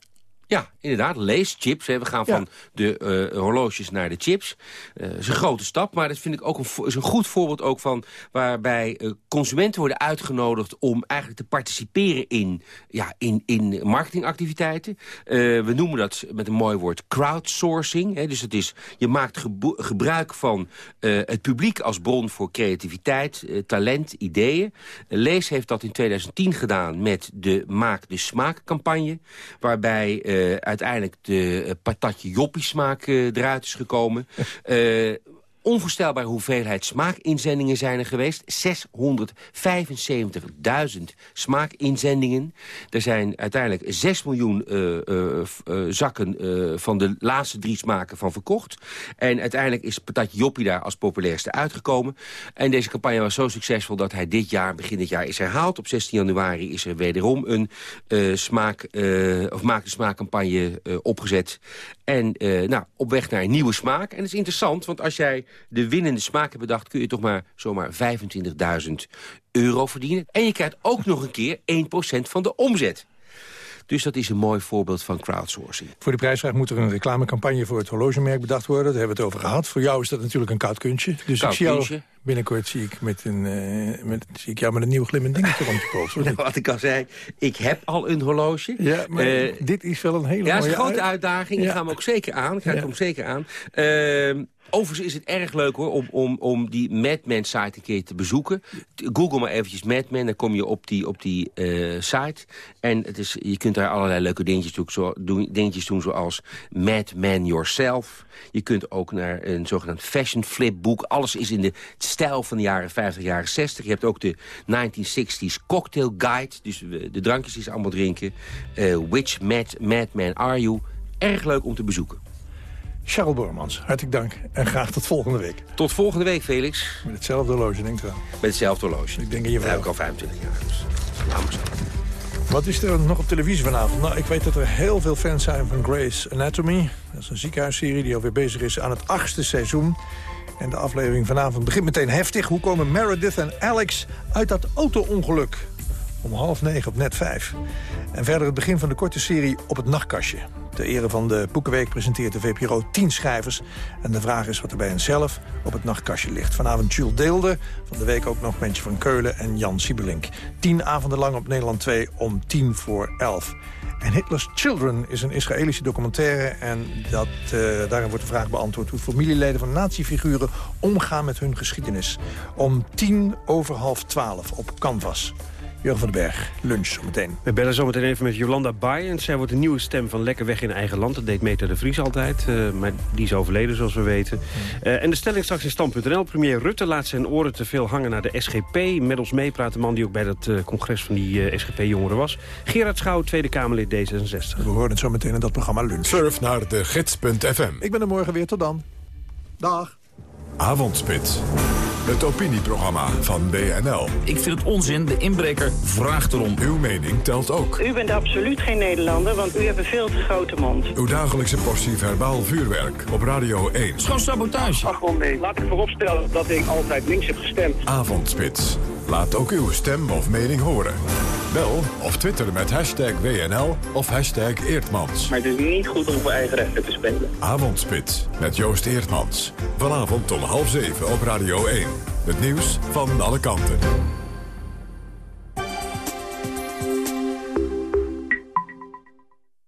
ja, inderdaad. Leeschips. Hè. We gaan van de uh, horloges naar de chips. Uh, dat is een grote stap, maar dat vind ik ook een, is een goed voorbeeld ook van... waarbij uh, consumenten worden uitgenodigd om eigenlijk te participeren in, ja, in, in marketingactiviteiten. we noemen dat met een mooi woord crowdsourcing. Hè. Dus het is, je maakt gebruik van het publiek als bron voor creativiteit, talent, ideeën. Lees heeft dat in 2010 gedaan met de Maak de Smaak campagne. Waarbij uiteindelijk de uh, patatje joppie smaak uh, eruit is gekomen. <laughs> onvoorstelbare hoeveelheid smaakinzendingen zijn er geweest. 675.000 smaakinzendingen. Er zijn uiteindelijk 6 miljoen uh, uh, uh, zakken van de laatste drie smaken van verkocht. En uiteindelijk is patatje Joppie daar als populairste uitgekomen. En deze campagne was zo succesvol dat hij dit jaar, begin dit jaar, is herhaald. Op 16 januari is er wederom een smaak, of maak de smaakcampagne opgezet. En nou, op weg naar een nieuwe smaak. En dat is interessant, want als jij de winnende smaak hebt bedacht... kun je toch maar zomaar 25.000 euro verdienen. En je krijgt ook nog een keer 1% van de omzet. Dus dat is een mooi voorbeeld van crowdsourcing. Voor de prijsvraag moet er een reclamecampagne voor het horlogemerk bedacht worden. Daar hebben we het over gehad. Voor jou is dat natuurlijk een koud kunstje. Dus koud ik zie jou, binnenkort zie ik, met een, uh, met, zie ik jou met een nieuw glimmend dingetje rond je pols. nou, wat ik al zei, ik heb al een horloge. Ja, maar uh, dit is wel een hele ja, mooie... Ja, is een grote uitdaging. Ja. Ik ga hem ook zeker aan. Ik ga ja. hem zeker aan. Uh, Overigens is het erg leuk hoor, om, om, om die Madman site een keer te bezoeken. Google maar eventjes Madman, dan kom je op die, op die uh, site. En het is, je kunt daar allerlei leuke dingetjes doen, zo, dingetjes doen zoals Madman Yourself. Je kunt ook naar een zogenaamd fashion flipboek. Alles is in de stijl van de jaren 50, jaren 60. Je hebt ook de 1960s cocktail guide. Dus de drankjes die ze allemaal drinken. Uh, which mad, madman are you? Erg leuk om te bezoeken. Charles Bormans, hartelijk dank. En graag tot volgende week. Tot volgende week, Felix. Met hetzelfde horloge, denk ik wel. Met hetzelfde horloge. Ik denk in je vrouw. heb ik al 25 jaar. Dus laat maar zo. Wat is er nog op televisie vanavond? Nou, ik weet dat er heel veel fans zijn van Grey's Anatomy. Dat is een ziekenhuisserie die alweer bezig is aan het achtste seizoen. En de aflevering vanavond begint meteen heftig. Hoe komen Meredith en Alex uit dat auto-ongeluk? Om half negen op net vijf. En verder het begin van de korte serie Op het nachtkastje. Ter ere van de Boekenweek presenteert de VPRO 10 schrijvers. En de vraag is wat er bij hen zelf op het nachtkastje ligt. Vanavond Jules Deelde, van de week ook nog Mentje van Keulen en Jan Siebelink. Tien avonden lang op Nederland 2 om tien voor elf. En Hitler's Children is een Israëlische documentaire... en dat, uh, daarin wordt de vraag beantwoord... hoe familieleden van natiefiguren omgaan met hun geschiedenis. Om tien over half twaalf op Canvas. Jurgen van den Berg, lunch zometeen. We bellen zometeen even met Jolanda Bayern. Zij wordt de nieuwe stem van Lekker Weg in eigen land. Dat deed Meter de Vries altijd, uh, maar die is overleden zoals we weten. Uh, en de stelling straks in stand.nl. Premier Rutte laat zijn oren te veel hangen naar de SGP. Met ons meepraat de man die ook bij dat uh, congres van die SGP-jongeren was. Gerard Schouw, Tweede Kamerlid D66. We horen het zo meteen in dat programma Lunch. Surf naar de gids.fm. Ik ben er morgen weer, tot dan. Dag. Avondspits. Het opinieprogramma van BNL. Ik vind het onzin, de inbreker vraagt erom. Uw mening telt ook. U bent absoluut geen Nederlander, want u hebt een veel te grote mond. Uw dagelijkse portie verbaal vuurwerk op Radio 1. Schoon sabotage. Ach, nee. Laat ik vooropstellen dat ik altijd links heb gestemd. Avondspits. Laat ook uw stem of mening horen. Bel of twitter met hashtag WNL of hashtag Eertmans. Maar het is niet goed om voor eigen rechten te spelen. Avondspits met Joost Eertmans. Vanavond om half zeven op Radio 1. Het nieuws van alle kanten.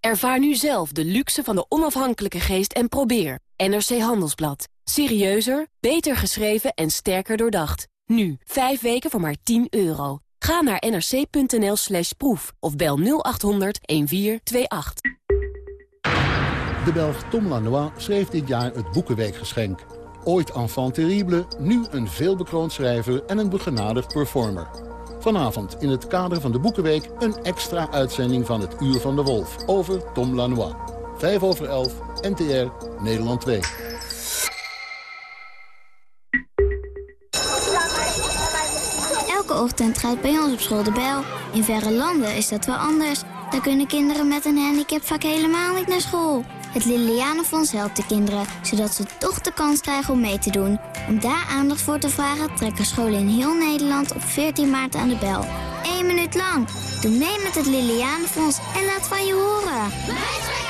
Ervaar nu zelf de luxe van de onafhankelijke geest en probeer. NRC Handelsblad. Serieuzer, beter geschreven en sterker doordacht. Nu, 5 weken voor maar 10 euro. Ga naar nrc.nl slash proef of bel 0800 1428. De Belg Tom Lanois schreef dit jaar het Boekenweekgeschenk. Ooit enfant terrible, nu een veelbekroond schrijver en een begenadigd performer. Vanavond in het kader van de Boekenweek een extra uitzending van het Uur van de Wolf over Tom Lanois. 5 over 11, NTR, Nederland 2. Elke ochtend gaat bij ons op school de bel. In verre landen is dat wel anders. Daar kunnen kinderen met een handicap vaak helemaal niet naar school. Het Lilianenfonds helpt de kinderen, zodat ze toch de kans krijgen om mee te doen. Om daar aandacht voor te vragen trekken scholen in heel Nederland op 14 maart aan de bel. Eén minuut lang. Doe mee met het Lilianenfonds en laat van je horen.